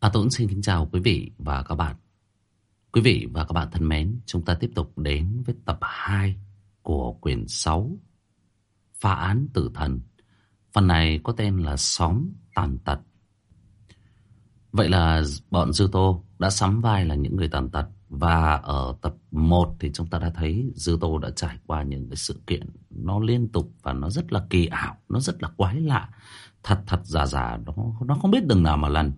A Tuấn xin kính chào quý vị và các bạn. Quý vị và các bạn thân mến, chúng ta tiếp tục đến với tập 2 của quyển 6 Phá án tử thần. Phần này có tên là Xóm Tàn Tật. Vậy là bọn Dư Tô đã sắm vai là những người tàn tật và ở tập 1 thì chúng ta đã thấy Dư Tô đã trải qua những cái sự kiện nó liên tục và nó rất là kỳ ảo, nó rất là quái lạ. Thật thật giả giả nó, nó không biết đừng nào mà lần.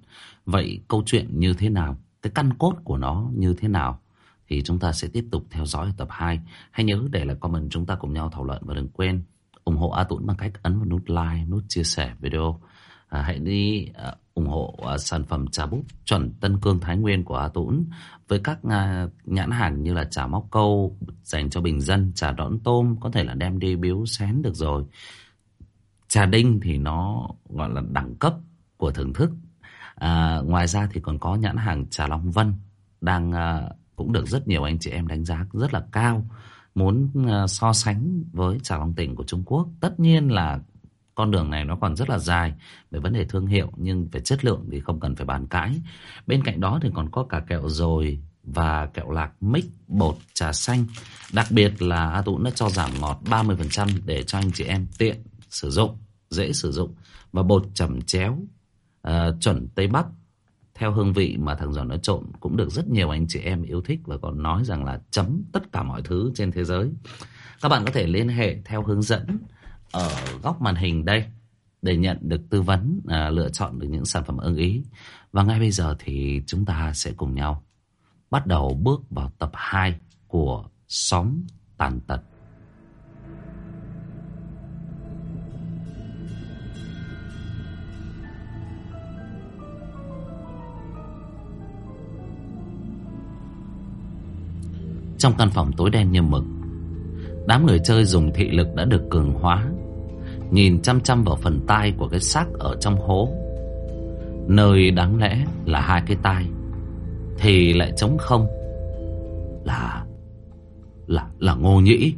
Vậy câu chuyện như thế nào? Cái căn cốt của nó như thế nào? Thì chúng ta sẽ tiếp tục theo dõi tập 2. Hãy nhớ để lại comment chúng ta cùng nhau thảo luận và đừng quên ủng hộ A tuấn bằng cách ấn vào nút like, nút chia sẻ video. À, hãy đi à, ủng hộ à, sản phẩm trà búp chuẩn Tân Cương Thái Nguyên của A tuấn với các à, nhãn hàng như là trà móc câu dành cho bình dân, trà đón tôm có thể là đem đi biếu xén được rồi. Trà đinh thì nó gọi là đẳng cấp của thưởng thức. À, ngoài ra thì còn có nhãn hàng trà Long Vân đang à, cũng được rất nhiều anh chị em đánh giá rất là cao. Muốn à, so sánh với trà Long Tỉnh của Trung Quốc, tất nhiên là con đường này nó còn rất là dài về vấn đề thương hiệu nhưng về chất lượng thì không cần phải bàn cãi. Bên cạnh đó thì còn có cả kẹo rồi và kẹo lạc mix bột trà xanh. Đặc biệt là A tụ nó cho giảm ngọt 30% để cho anh chị em tiện sử dụng, dễ sử dụng. Và bột chẩm chéo uh, chuẩn Tây Bắc theo hương vị mà thằng Giòn nó trộn cũng được rất nhiều anh chị em yêu thích và còn nói rằng là chấm tất cả mọi thứ trên thế giới. Các bạn có thể liên hệ theo hướng dẫn ở góc màn hình đây để nhận được tư vấn à, lựa chọn được những sản phẩm ưng ý. Và ngay bây giờ thì chúng ta sẽ cùng nhau bắt đầu bước vào tập 2 của Xóm Tàn Tật. Trong căn phòng tối đen như mực. Đám người chơi dùng thị lực đã được cường hóa, Nhìn chăm chăm vào phần tai của cái xác ở trong hố. Nơi đáng lẽ là hai cái tai, Thì lại trống không. Là Là là ngô nhĩ.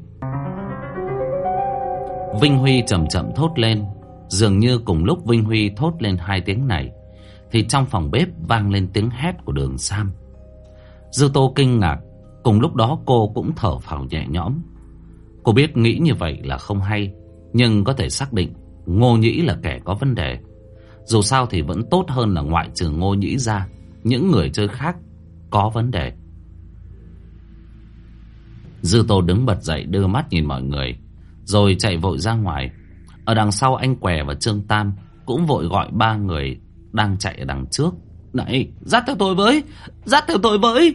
Vinh Huy chậm chậm thốt lên, Dường như cùng lúc Vinh Huy thốt lên hai tiếng này, Thì trong phòng bếp vang lên tiếng hét của đường Sam. Dư Tô kinh ngạc Cùng lúc đó cô cũng thở phào nhẹ nhõm. Cô biết nghĩ như vậy là không hay, Nhưng có thể xác định Ngô Nhĩ là kẻ có vấn đề. Dù sao thì vẫn tốt hơn là ngoại trừ Ngô Nhĩ ra, Những người chơi khác Có vấn đề. Dư Tô đứng bật dậy đưa mắt nhìn mọi người, Rồi chạy vội ra ngoài. Ở đằng sau anh Què và Trương Tam Cũng vội gọi ba người Đang chạy ở đằng trước. Này, dắt theo tôi với, Dắt theo tôi với!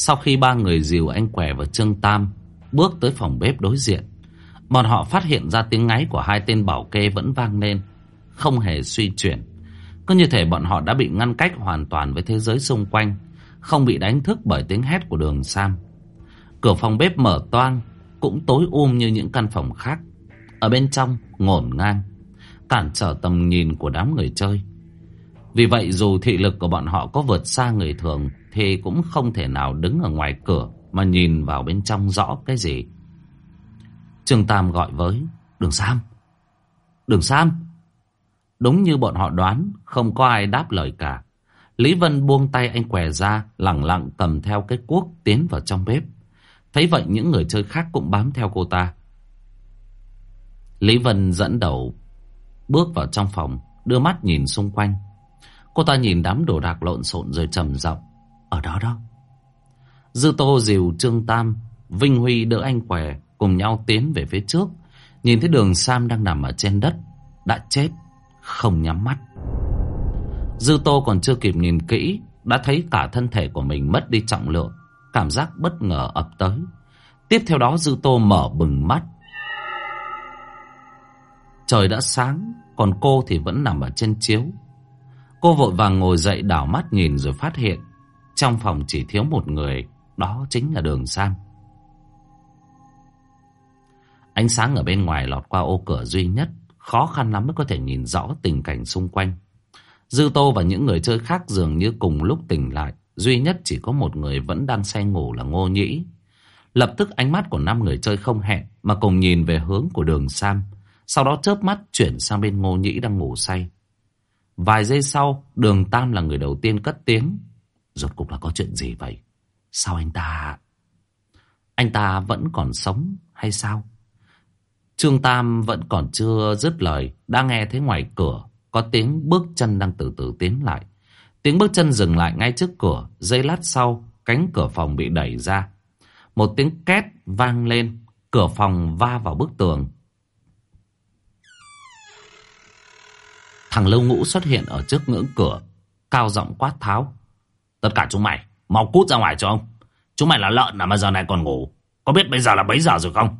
Sau khi ba người dìu anh Què và Trương Tam bước tới phòng bếp đối diện, bọn họ phát hiện ra tiếng ngáy của hai tên bảo kê vẫn vang lên, không hề suy chuyển. Cứ như thể bọn họ đã bị ngăn cách hoàn toàn với thế giới xung quanh, không bị đánh thức bởi tiếng hét của đường Sam. Cửa phòng bếp mở toang, cũng tối um như những căn phòng khác. Ở bên trong, ngổn ngang, cản trở tầm nhìn của đám người chơi. Vì vậy dù thị lực của bọn họ có vượt xa người thường thì cũng không thể nào đứng ở ngoài cửa mà nhìn vào bên trong rõ cái gì. Trương Tam gọi với Đường Sam. Đường Sam. Đúng như bọn họ đoán, không có ai đáp lời cả. Lý Vân buông tay anh què ra, lặng lặng cầm theo cái cuốc tiến vào trong bếp. Thấy vậy những người chơi khác cũng bám theo cô ta. Lý Vân dẫn đầu bước vào trong phòng, đưa mắt nhìn xung quanh. Cô ta nhìn đám đồ đạc lộn xộn rồi trầm giọng ở đó đó. Dư Tô dìu Trương Tam, Vinh Huy đỡ anh què cùng nhau tiến về phía trước. Nhìn thấy đường Sam đang nằm ở trên đất, đã chết, không nhắm mắt. Dư Tô còn chưa kịp nhìn kỹ, đã thấy cả thân thể của mình mất đi trọng lượng, cảm giác bất ngờ ập tới. Tiếp theo đó Dư Tô mở bừng mắt. Trời đã sáng, còn cô thì vẫn nằm ở trên chiếu. Cô vội vàng ngồi dậy đảo mắt nhìn rồi phát hiện trong phòng chỉ thiếu một người, đó chính là đường Sam. Ánh sáng ở bên ngoài lọt qua ô cửa duy nhất, khó khăn lắm mới có thể nhìn rõ tình cảnh xung quanh. Dư Tô và những người chơi khác dường như cùng lúc tỉnh lại, duy nhất chỉ có một người vẫn đang say ngủ là Ngô Nhĩ. Lập tức ánh mắt của năm người chơi không hẹn mà cùng nhìn về hướng của đường Sam, sau đó chớp mắt chuyển sang bên Ngô Nhĩ đang ngủ say. Vài giây sau, đường Tam là người đầu tiên cất tiếng. Rốt cuộc là có chuyện gì vậy? Sao anh ta... Anh ta vẫn còn sống hay sao? Trương Tam vẫn còn chưa dứt lời, đã nghe thấy ngoài cửa có tiếng bước chân đang từ từ tiến lại. Tiếng bước chân dừng lại ngay trước cửa, giây lát sau, cánh cửa phòng bị đẩy ra. Một tiếng két vang lên, cửa phòng va vào bức tường. Thằng Lâu Ngũ xuất hiện ở trước ngưỡng cửa, cao giọng quát tháo. Tất cả chúng mày, mau cút ra ngoài cho ông. Chúng mày là lợn à mà giờ này còn ngủ. Có biết bây giờ là mấy giờ rồi không?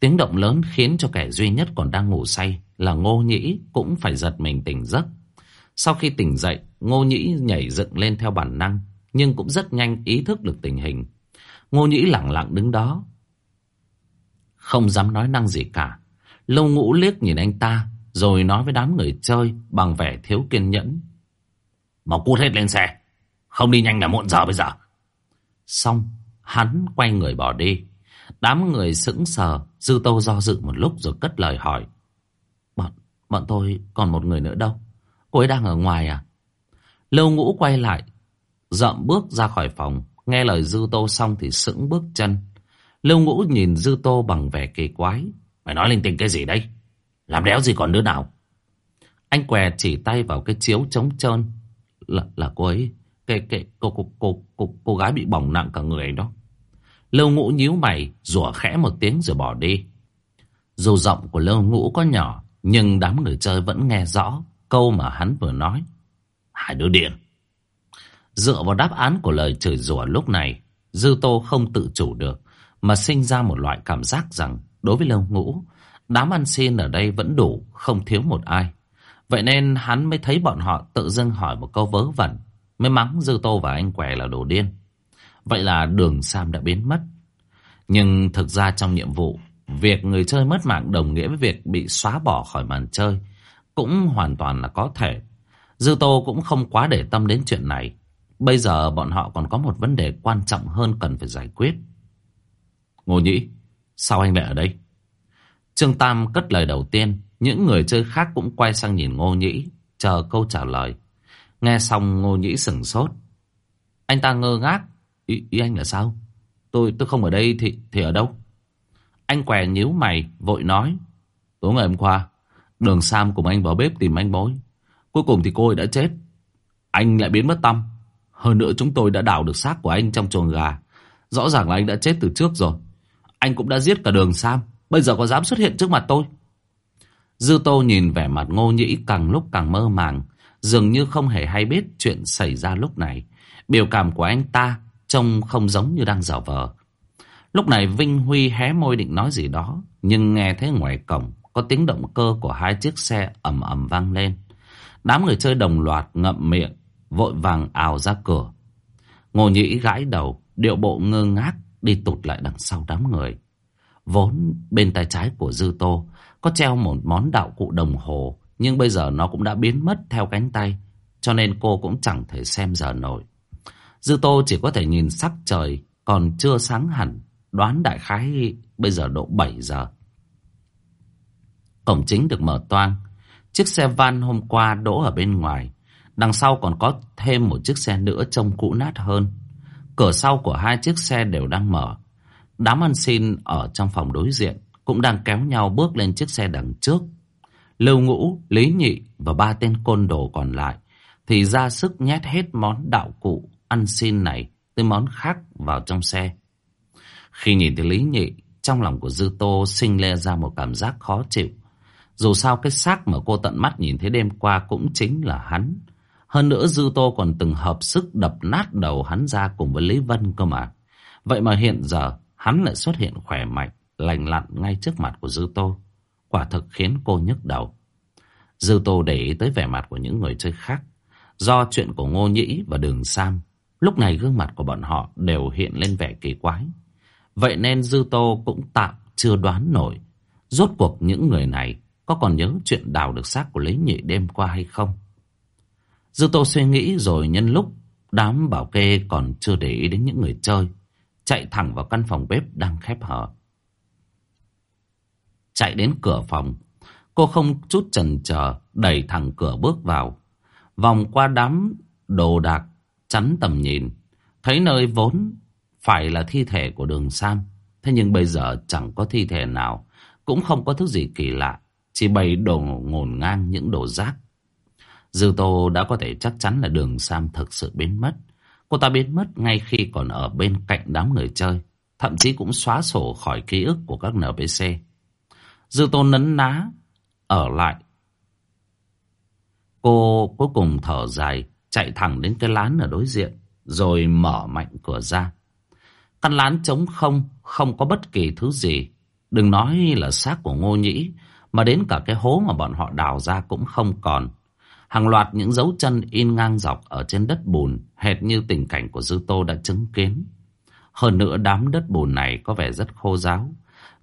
Tiếng động lớn khiến cho kẻ duy nhất còn đang ngủ say là Ngô Nhĩ cũng phải giật mình tỉnh giấc. Sau khi tỉnh dậy, Ngô Nhĩ nhảy dựng lên theo bản năng, nhưng cũng rất nhanh ý thức được tình hình. Ngô Nhĩ lặng lặng đứng đó, không dám nói năng gì cả. Lâu ngũ liếc nhìn anh ta, rồi nói với đám người chơi bằng vẻ thiếu kiên nhẫn. Mau cút hết lên xe, không đi nhanh là muộn giờ bây giờ. Xong, hắn quay người bỏ đi. Đám người sững sờ, Dư Tô do dự một lúc rồi cất lời hỏi. Bọn, bọn tôi còn một người nữa đâu? Cô ấy đang ở ngoài à? Lâu ngũ quay lại, dậm bước ra khỏi phòng. Nghe lời Dư Tô xong thì sững bước chân. Lâu ngũ nhìn Dư Tô bằng vẻ kỳ quái. Mày nói linh tinh cái gì đấy? Làm đéo gì còn đứa nào? Anh què chỉ tay vào cái chiếu trống trơn. Là, là cô ấy, kệ kệ cô, cô, cô, cô, cô gái bị bỏng nặng cả người đó. Lâu ngũ nhíu mày, rủa khẽ một tiếng rồi bỏ đi. Dù giọng của lâu ngũ có nhỏ, nhưng đám người chơi vẫn nghe rõ câu mà hắn vừa nói. Hai đứa điên. Dựa vào đáp án của lời chửi rủa lúc này, Dư Tô không tự chủ được, mà sinh ra một loại cảm giác rằng đối với lâu ngũ, đám ăn xin ở đây vẫn đủ, không thiếu một ai. Vậy nên hắn mới thấy bọn họ tự dưng hỏi một câu vớ vẩn, mới mắng Dư Tô và anh Què là đồ điên. Vậy là đường Sam đã biến mất. Nhưng thực ra trong nhiệm vụ, việc người chơi mất mạng đồng nghĩa với việc bị xóa bỏ khỏi màn chơi cũng hoàn toàn là có thể. Dư Tô cũng không quá để tâm đến chuyện này. Bây giờ bọn họ còn có một vấn đề quan trọng hơn cần phải giải quyết. Ngô Nhĩ, sao anh lại ở đây? Trương Tam cất lời đầu tiên, những người chơi khác cũng quay sang nhìn Ngô Nhĩ, chờ câu trả lời. Nghe xong Ngô Nhĩ sửng sốt. Anh ta ngơ ngác, ý, ý anh là sao? Tôi tôi không ở đây thì thì ở đâu? Anh què nhíu mày, vội nói. Tối ngày hôm qua, đường Sam cùng anh vào bếp tìm anh bối. Cuối cùng thì cô ấy đã chết. Anh lại biến mất tâm. Hơn nữa chúng tôi đã đào được xác của anh trong chuồng gà. Rõ ràng là anh đã chết từ trước rồi. Anh cũng đã giết cả đường Sam Bây giờ có dám xuất hiện trước mặt tôi Dư Tô nhìn vẻ mặt ngô nhĩ càng lúc càng mơ màng Dường như không hề hay biết chuyện xảy ra lúc này. Biểu cảm của anh ta Trông không giống như đang dở vờ. Lúc này Vinh Huy hé môi định nói gì đó Nhưng nghe thấy ngoài cổng Có tiếng động cơ của hai chiếc xe ầm ầm vang lên. Đám người chơi đồng loạt ngậm miệng Vội vàng ào ra cửa. Ngô nhĩ gãi đầu Điệu bộ ngơ ngác đi tụt lại đằng sau đám người. Vốn bên tay trái của Dư Tô có treo một món đạo cụ đồng hồ, nhưng bây giờ nó cũng đã biến mất theo cánh tay, cho nên cô cũng chẳng thể xem giờ nổi. Dư Tô chỉ có thể nhìn sắc trời còn chưa sáng hẳn, đoán đại khái bây giờ độ 7 giờ. Cổng chính được mở toang, chiếc xe van hôm qua đỗ ở bên ngoài, đằng sau còn có thêm một chiếc xe nữa trông cũ nát hơn. Cửa sau của hai chiếc xe đều đang mở. Đám ăn xin ở trong phòng đối diện cũng đang kéo nhau bước lên chiếc xe đằng trước. Lưu Ngũ, Lý Nhị và ba tên côn đồ còn lại thì ra sức nhét hết món đạo cụ ăn xin này tới món khác vào trong xe. Khi nhìn thấy Lý Nhị, trong lòng của Dư Tô sinh le ra một cảm giác khó chịu. Dù sao cái xác mà cô tận mắt nhìn thấy đêm qua cũng chính là hắn. Hơn nữa Dư Tô còn từng hợp sức đập nát đầu hắn ra cùng với Lý Vân cơ mà. Vậy mà hiện giờ hắn lại xuất hiện khỏe mạnh, lành lặn ngay trước mặt của Dư Tô. Quả thực khiến cô nhức đầu. Dư Tô để ý tới vẻ mặt của những người chơi khác. Do chuyện của Ngô Nhĩ và Đường Sam, lúc này gương mặt của bọn họ đều hiện lên vẻ kỳ quái. Vậy nên Dư Tô cũng tạm chưa đoán nổi. Rốt cuộc những người này có còn nhớ chuyện đào được xác của Lý Nhị đêm qua hay không? Dư Tô suy nghĩ rồi nhân lúc đám bảo kê còn chưa để ý đến những người chơi, chạy thẳng vào căn phòng bếp đang khép hở. Chạy đến cửa phòng, Cô không chút chần chờ đẩy thẳng cửa bước vào. Vòng qua đám đồ đạc chắn tầm nhìn. Thấy nơi vốn phải là thi thể của đường Sam. Thế nhưng bây giờ chẳng có thi thể nào. Cũng không có thứ gì kỳ lạ. Chỉ bày đồ ngổn ngang những đồ rác. Dư Tô đã có thể chắc chắn là đường Sam thực sự biến mất. Cô ta biến mất ngay khi còn ở bên cạnh đám người chơi. Thậm chí cũng xóa sổ khỏi ký ức của các NPC. Dư Tô nấn ná ở lại. Cô cuối cùng thở dài, chạy thẳng đến cái lán ở đối diện, rồi mở mạnh cửa ra. Căn lán trống không, không có bất kỳ thứ gì. Đừng nói là xác của Ngô Nhĩ, mà đến cả cái hố mà bọn họ đào ra cũng không còn. Hàng loạt những dấu chân in ngang dọc ở trên đất bùn, hệt như tình cảnh của Dư Tô đã chứng kiến. Hơn nữa đám đất bùn này có vẻ rất khô ráo.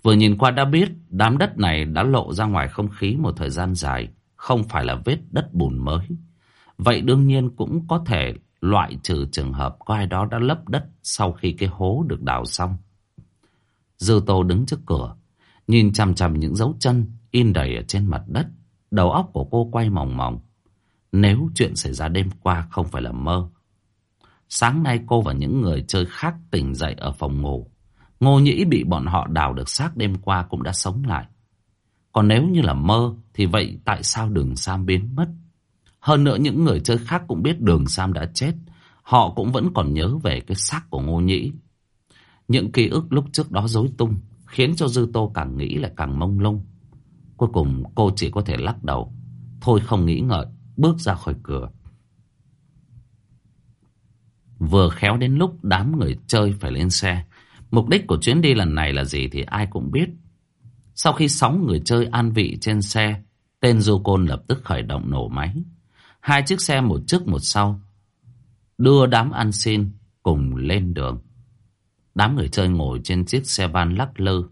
Vừa nhìn qua đã biết đám đất này đã lộ ra ngoài không khí một thời gian dài, không phải là vết đất bùn mới. Vậy đương nhiên cũng có thể loại trừ trường hợp có ai đó đã lấp đất sau khi cái hố được đào xong. Dư Tô đứng trước cửa, nhìn chằm chằm những dấu chân in đầy ở trên mặt đất. Đầu óc của cô quay mòng mòng. Nếu chuyện xảy ra đêm qua không phải là mơ. Sáng nay cô và những người chơi khác tỉnh dậy ở phòng ngủ. Ngô Nhĩ bị bọn họ đào được xác đêm qua cũng đã sống lại. Còn nếu như là mơ thì vậy tại sao đường Sam biến mất? Hơn nữa những người chơi khác cũng biết đường Sam đã chết. Họ cũng vẫn còn nhớ về cái xác của Ngô Nhĩ. Những ký ức lúc trước đó rối tung khiến cho Dư Tô càng nghĩ lại càng mông lung. Cuối cùng cô chỉ có thể lắc đầu. Thôi không nghĩ ngợi, bước ra khỏi cửa. Vừa khéo đến lúc đám người chơi phải lên xe. Mục đích của chuyến đi lần này là gì thì ai cũng biết. Sau khi sáu người chơi an vị trên xe, tên du côn lập tức khởi động nổ máy. Hai chiếc xe một trước một sau, đưa đám ăn xin cùng lên đường. Đám người chơi ngồi trên chiếc xe van lắc lư.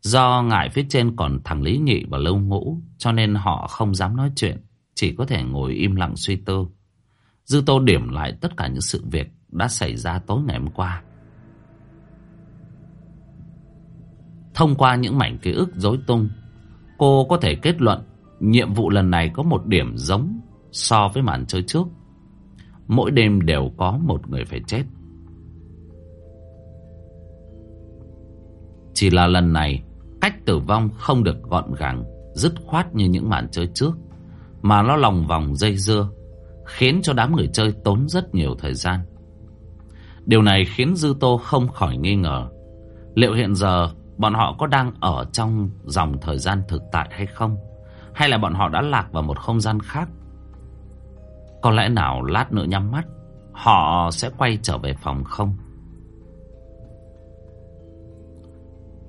Do ngại phía trên còn thằng Lý Nhị và lâu Ngũ, cho nên họ không dám nói chuyện, chỉ có thể ngồi im lặng suy tư. Dư Tô điểm lại tất cả những sự việc đã xảy ra tối ngày hôm qua. Thông qua những mảnh ký ức rối tung, cô có thể kết luận nhiệm vụ lần này có một điểm giống so với màn chơi trước. Mỗi đêm đều có một người phải chết. Chỉ là lần này, cách tử vong không được gọn gàng, dứt khoát như những màn chơi trước, mà nó lòng vòng dây dưa, khiến cho đám người chơi tốn rất nhiều thời gian. Điều này khiến Dư Tô không khỏi nghi ngờ, liệu hiện giờ bọn họ có đang ở trong dòng thời gian thực tại hay không? Hay là bọn họ đã lạc vào một không gian khác? Có lẽ nào lát nữa nhắm mắt, họ sẽ quay trở về phòng không?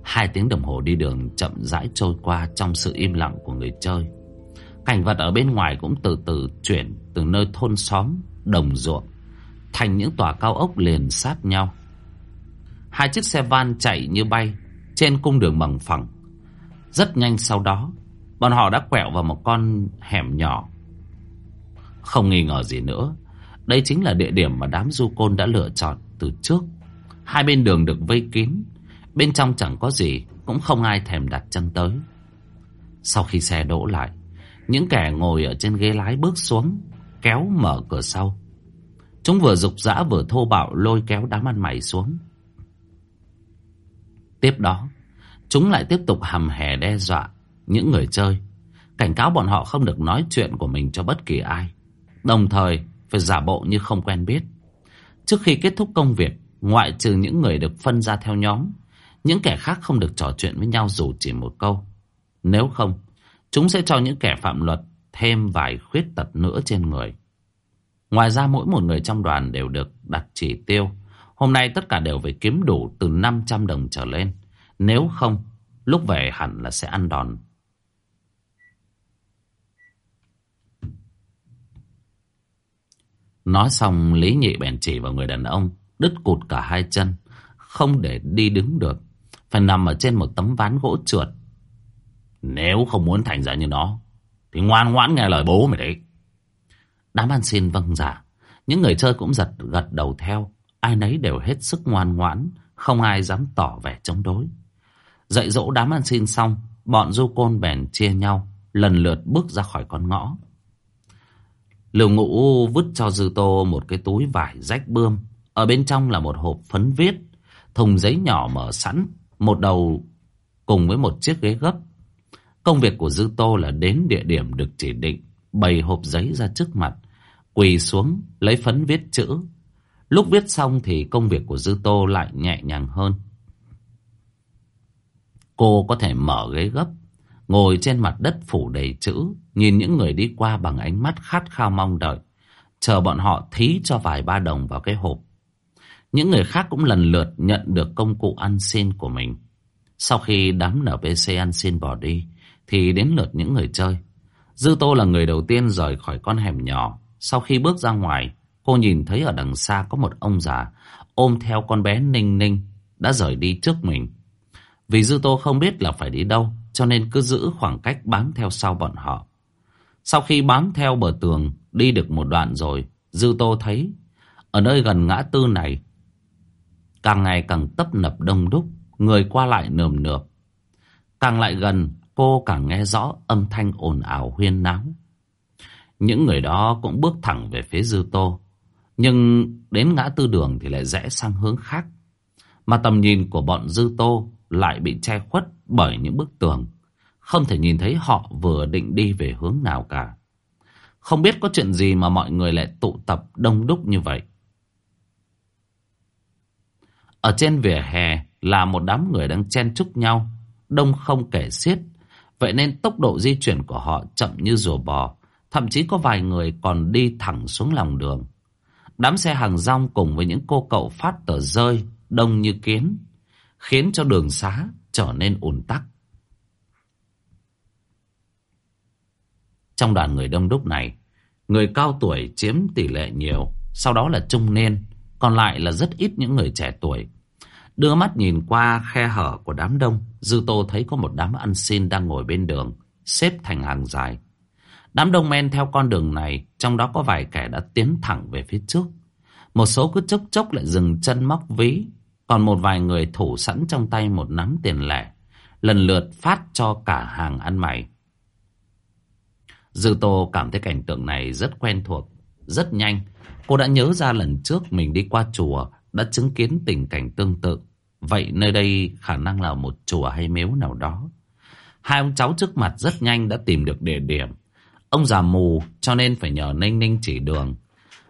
Hai tiếng đồng hồ đi đường chậm rãi trôi qua trong sự im lặng của người chơi. Cảnh vật ở bên ngoài cũng từ từ chuyển từ nơi thôn xóm, đồng ruộng, thành những tòa cao ốc liền sát nhau. Hai chiếc xe van chạy như bay trên cung đường bằng phẳng. Rất nhanh sau đó, bọn họ đã quẹo vào một con hẻm nhỏ. Không nghi ngờ gì nữa, đây chính là địa điểm mà đám du côn đã lựa chọn từ trước. Hai bên đường được vây kín, bên trong chẳng có gì, cũng không ai thèm đặt chân tới. Sau khi xe đỗ lại, những kẻ ngồi ở trên ghế lái bước xuống, kéo mở cửa sau. Chúng vừa dục dã vừa thô bạo lôi kéo đám ăn mày xuống. Tiếp đó, chúng lại tiếp tục hầm hè đe dọa những người chơi. Cảnh cáo bọn họ không được nói chuyện của mình cho bất kỳ ai. Đồng thời, phải giả bộ như không quen biết. Trước khi kết thúc công việc, ngoại trừ những người được phân ra theo nhóm, những kẻ khác không được trò chuyện với nhau dù chỉ một câu. Nếu không, chúng sẽ cho những kẻ phạm luật thêm vài khuyết tật nữa trên người. Ngoài ra mỗi một người trong đoàn đều được đặt chỉ tiêu Hôm nay tất cả đều phải kiếm đủ từ 500 đồng trở lên. Nếu không, lúc về hẳn là sẽ ăn đòn. Nói xong Lý Nhị bèn chỉ vào người đàn ông, đứt cụt cả hai chân, không để đi đứng được, phải nằm ở trên một tấm ván gỗ trượt. Nếu không muốn thành ra như nó, thì ngoan ngoãn nghe lời bố mày đấy. Đám ăn xin vâng giả, dạ. những người chơi cũng giật gật đầu theo, Ai nấy đều hết sức ngoan ngoãn Không ai dám tỏ vẻ chống đối Dạy dỗ đám ăn xin xong bọn du côn bèn chia nhau, lần lượt bước ra khỏi con ngõ. Lưu ngũ vứt cho Dư Tô một cái túi vải rách bươm. Ở bên trong là một hộp phấn viết, thùng giấy nhỏ mở sẵn, một đầu cùng với một chiếc ghế gấp. Công việc của Dư Tô là đến địa điểm được chỉ định, bày hộp giấy ra trước mặt, quỳ xuống lấy phấn viết chữ. Lúc viết xong thì công việc của Dư Tô lại nhẹ nhàng hơn. Cô có thể mở ghế gấp, ngồi trên mặt đất phủ đầy chữ, nhìn những người đi qua bằng ánh mắt khát khao mong đợi, chờ bọn họ thí cho vài ba đồng vào cái hộp. Những người khác cũng lần lượt nhận được công cụ ăn xin của mình. Sau khi đám NPC ăn xin bỏ đi, thì đến lượt những người chơi. Dư Tô là người đầu tiên rời khỏi con hẻm nhỏ. Sau khi bước ra ngoài, cô nhìn thấy ở đằng xa có một ông già ôm theo con bé Ninh Ninh đã rời đi trước mình. Vì Dư Tô không biết là phải đi đâu, cho nên cứ giữ khoảng cách bám theo sau bọn họ. Sau khi bám theo bờ tường, đi được một đoạn rồi, Dư Tô thấy ở nơi gần ngã tư này, càng ngày càng tấp nập đông đúc, người qua lại nườm nượp. Càng lại gần, cô càng nghe rõ âm thanh ồn ào huyên náo. Những người đó cũng bước thẳng về phía Dư Tô, nhưng đến ngã tư đường thì lại rẽ sang hướng khác. Mà tầm nhìn của bọn Dư Tô lại bị che khuất bởi những bức tường. Không thể nhìn thấy họ vừa định đi về hướng nào cả. Không biết có chuyện gì mà mọi người lại tụ tập đông đúc như vậy. Ở trên vỉa hè là một đám người đang chen chúc nhau, đông không kể xiết. Vậy nên tốc độ di chuyển của họ chậm như rùa bò, thậm chí có vài người còn đi thẳng xuống lòng đường. Đám xe hàng rong cùng với những cô cậu phát tờ rơi đông như kiến, khiến cho đường xá trở nên ùn tắc. Trong đoàn người đông đúc này, người cao tuổi chiếm tỷ lệ nhiều, sau đó là trung niên, còn lại là rất ít những người trẻ tuổi. Đưa mắt nhìn qua khe hở của đám đông, Dư Tô thấy có một đám ăn xin đang ngồi bên đường, xếp thành hàng dài. Đám đông men theo con đường này, trong đó có vài kẻ đã tiến thẳng về phía trước. Một số cứ chốc chốc lại dừng chân móc ví, còn một vài người thủ sẵn trong tay một nắm tiền lẻ, lần lượt phát cho cả hàng ăn mày. Dư Tô cảm thấy cảnh tượng này rất quen thuộc, rất nhanh. Cô đã nhớ ra lần trước mình đi qua chùa đã chứng kiến tình cảnh tương tự. Vậy nơi đây khả năng là một chùa hay miếu nào đó. Hai ông cháu trước mặt rất nhanh đã tìm được địa điểm. Ông già mù cho nên phải nhờ Ninh Ninh chỉ đường.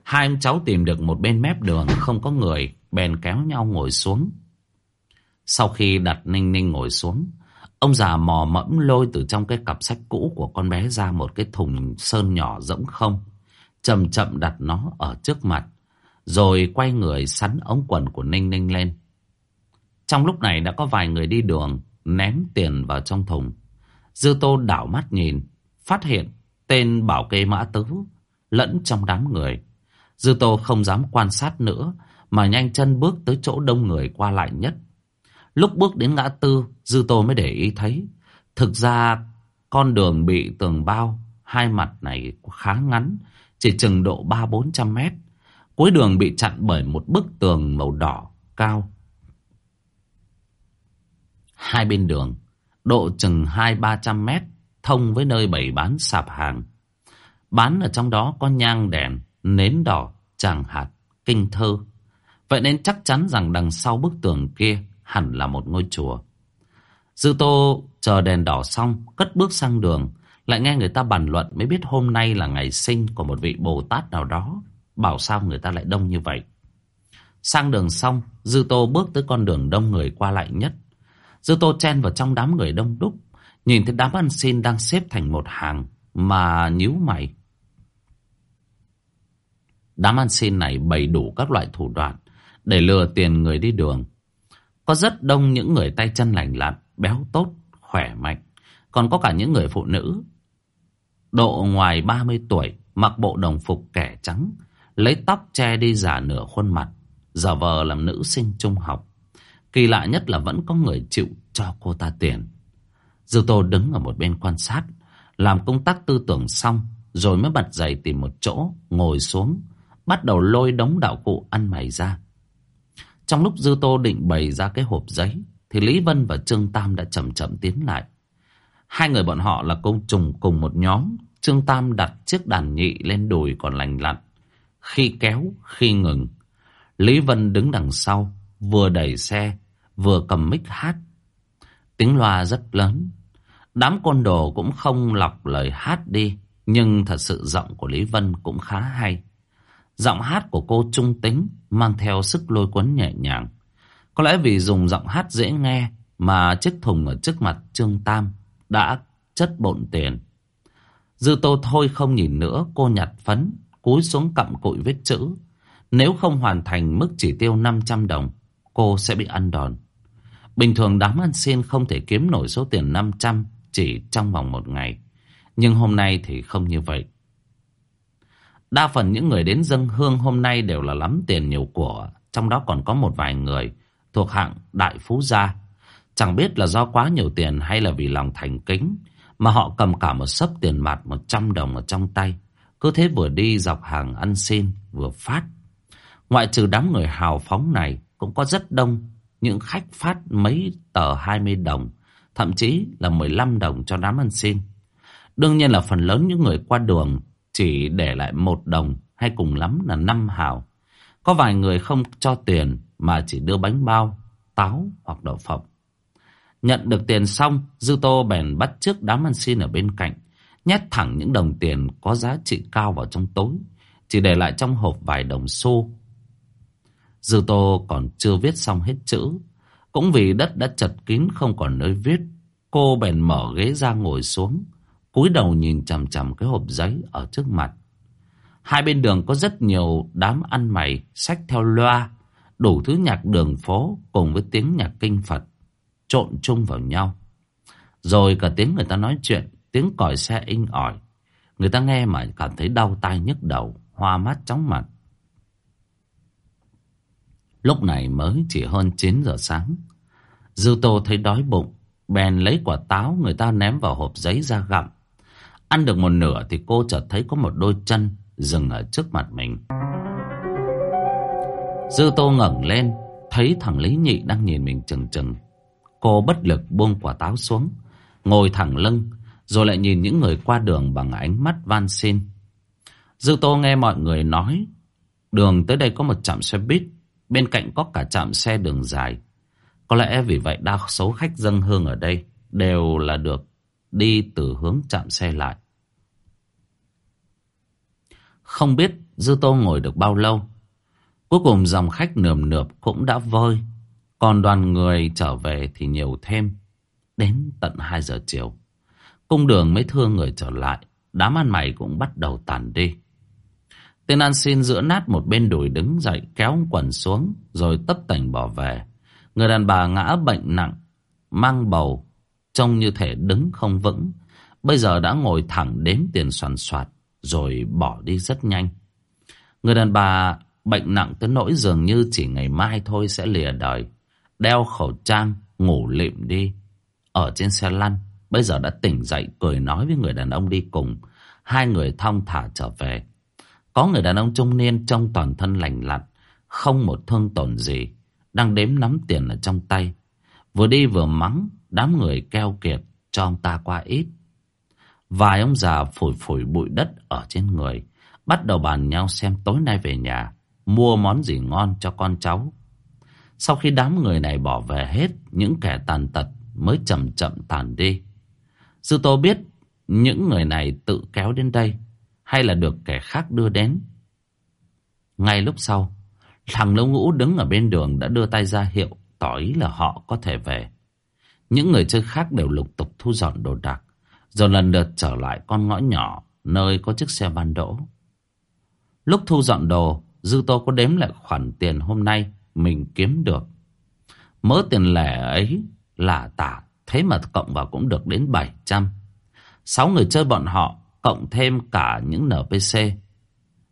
Hai ông cháu tìm được một bên mép đường không có người, bèn kéo nhau ngồi xuống. Sau khi đặt Ninh Ninh ngồi xuống, ông già mò mẫm lôi từ trong cái cặp sách cũ của con bé ra một cái thùng sơn nhỏ rỗng không. Chậm chậm đặt nó ở trước mặt, rồi quay người sắn ống quần của Ninh Ninh lên. Trong lúc này đã có vài người đi đường ném tiền vào trong thùng. Dư Tô đảo mắt nhìn, phát hiện tên bảo kê mã tứ lẫn trong đám người. Dư Tô không dám quan sát nữa mà nhanh chân bước tới chỗ đông người qua lại nhất. Lúc bước đến ngã tư, Dư Tô mới để ý thấy. Thực ra con đường bị tường bao, hai mặt này khá ngắn, chỉ chừng độ ba bốn trăm mét. Cuối đường bị chặn bởi một bức tường màu đỏ, cao. Hai bên đường, độ chừng hai ba trăm mét, thông với nơi bày bán sạp hàng. Bán ở trong đó có nhang đèn, nến đỏ, tràng hạt, kinh thơ. Vậy nên chắc chắn rằng đằng sau bức tường kia hẳn là một ngôi chùa. Dư Tô chờ đèn đỏ xong, cất bước sang đường, lại nghe người ta bàn luận mới biết hôm nay là ngày sinh của một vị Bồ Tát nào đó. Bảo sao người ta lại đông như vậy. Sang đường xong, Dư Tô bước tới con đường đông người qua lại nhất. Dư Tô chen vào trong đám người đông đúc, nhìn thấy đám ăn xin đang xếp thành một hàng, mà nhíu mày. Đám ăn xin này bày đủ các loại thủ đoạn để lừa tiền người đi đường. Có rất đông những người tay chân lành lặn, béo tốt, khỏe mạnh. Còn có cả những người phụ nữ. Độ ngoài 30 tuổi, mặc bộ đồng phục kẻ trắng, lấy tóc che đi giả nửa khuôn mặt, giả vờ làm nữ sinh trung học. Kỳ lạ nhất là vẫn có người chịu cho cô ta tiền. Dư Tô đứng ở một bên quan sát, làm công tác tư tưởng xong, rồi mới bật dậy tìm một chỗ, ngồi xuống, bắt đầu lôi đống đạo cụ ăn mày ra. Trong lúc Dư Tô định bày ra cái hộp giấy, thì Lý Vân và Trương Tam đã chậm chậm tiến lại. Hai người bọn họ là công trùng cùng một nhóm. Trương Tam đặt chiếc đàn nhị lên đùi còn lành lặn. Khi kéo, khi ngừng. Lý Vân đứng đằng sau, vừa đẩy xe, vừa cầm mic hát. Tiếng loa rất lớn. Đám côn đồ cũng không lọc lời hát đi. Nhưng thật sự giọng của Lý Vân cũng khá hay. Giọng hát của cô trung tính, mang theo sức lôi cuốn nhẹ nhàng. Có lẽ vì dùng giọng hát dễ nghe mà chiếc thùng ở trước mặt Trương Tam đã chất bộn tiền. Dư tô thôi không nhìn nữa, cô nhặt phấn, cúi xuống cặm cụi viết chữ. Nếu không hoàn thành mức chỉ tiêu 500 đồng, cô sẽ bị ăn đòn. Bình thường đám ăn xin không thể kiếm nổi số tiền 500 chỉ trong vòng một ngày. Nhưng hôm nay thì không như vậy. Đa phần những người đến dân hương hôm nay đều là lắm tiền nhiều của. Trong đó còn có một vài người thuộc hạng đại phú gia. Chẳng biết là do quá nhiều tiền hay là vì lòng thành kính mà họ cầm cả một sấp tiền mặt 100 đồng ở trong tay. Cứ thế vừa đi dọc hàng ăn xin vừa phát. Ngoại trừ đám người hào phóng này cũng có rất đông những khách phát mấy tờ 20 đồng, thậm chí là 15 đồng cho đám ăn xin. Đương nhiên là phần lớn những người qua đường chỉ để lại một đồng hay cùng lắm là năm hào. Có vài người không cho tiền mà chỉ đưa bánh bao, táo hoặc đậu phộng. Nhận được tiền xong, Dư Tô bèn bắt trước đám ăn xin ở bên cạnh, nhét thẳng những đồng tiền có giá trị cao vào trong tối, chỉ để lại trong hộp vài đồng xu. Dư Tô còn chưa viết xong hết chữ, cũng vì đất đã chật kín không còn nơi viết, cô bèn mở ghế ra ngồi xuống, cúi đầu nhìn chằm chằm cái hộp giấy ở trước mặt. Hai bên đường có rất nhiều đám ăn mày xách theo loa, đủ thứ nhạc đường phố cùng với tiếng nhạc kinh Phật trộn chung vào nhau. Rồi cả tiếng người ta nói chuyện, tiếng còi xe inh ỏi. Người ta nghe mà cảm thấy đau tai nhức đầu, hoa mắt chóng mặt. Lúc này mới chỉ hơn 9 giờ sáng. Dư Tô thấy đói bụng, bèn lấy quả táo người ta ném vào hộp giấy ra gặm. Ăn được một nửa thì cô chợt thấy có một đôi chân dừng ở trước mặt mình. Dư Tô ngẩng lên, thấy thằng Lý Nhị đang nhìn mình chừng chừng. Cô bất lực buông quả táo xuống, ngồi thẳng lưng, rồi lại nhìn những người qua đường bằng ánh mắt van xin. Dư Tô nghe mọi người nói, đường tới đây có một trạm xe buýt, bên cạnh có cả trạm xe đường dài. Có lẽ vì vậy đa số khách dân hương ở đây đều là được đi từ hướng chạm xe lại. Không biết Dư Tô ngồi được bao lâu. Cuối cùng dòng khách nườm nượp cũng đã vơi. Còn đoàn người trở về thì nhiều thêm. Đến tận 2 giờ chiều. Cung đường mới thưa người trở lại. Đám ăn mày cũng bắt đầu tàn đi. Tên ăn xin giữa nát một bên đùi đứng dậy kéo quần xuống rồi tấp tành bỏ về. Người đàn bà ngã bệnh nặng, mang bầu Trông như thể đứng không vững. Bây giờ đã ngồi thẳng đếm tiền soàn soạt, Rồi bỏ đi rất nhanh. Người đàn bà bệnh nặng tới nỗi dường như chỉ ngày mai thôi sẽ lìa đời, Đeo khẩu trang, Ngủ lịm đi. Ở trên xe lăn, Bây giờ đã tỉnh dậy, cười nói với người đàn ông đi cùng. Hai người thong thả trở về. Có người đàn ông trung niên Trong toàn thân lành lặn, Không một thương tổn gì, Đang đếm nắm tiền ở trong tay. Vừa đi vừa mắng Đám người keo kiệt cho ông ta qua ít. Vài ông già phủi phủi bụi đất ở trên người. Bắt đầu bàn nhau xem tối nay về nhà. Mua món gì ngon cho con cháu. Sau khi đám người này bỏ về hết. Những kẻ tàn tật mới chậm chậm tàn đi. Sư Tô biết những người này tự kéo đến đây. Hay là được kẻ khác đưa đến. Ngay lúc sau. Thằng lâu ngũ đứng ở bên đường đã đưa tay ra hiệu tỏ ý là họ có thể về. Những người chơi khác đều lục tục thu dọn đồ đạc, rồi lần lượt trở lại con ngõ nhỏ nơi có chiếc xe ban đỗ. Lúc thu dọn đồ, Dư Tô có đếm lại khoản tiền hôm nay mình kiếm được. Mớ tiền lẻ ấy là tả, thế mà cộng vào cũng được đến 700. Sáu người chơi bọn họ cộng thêm cả những NPC.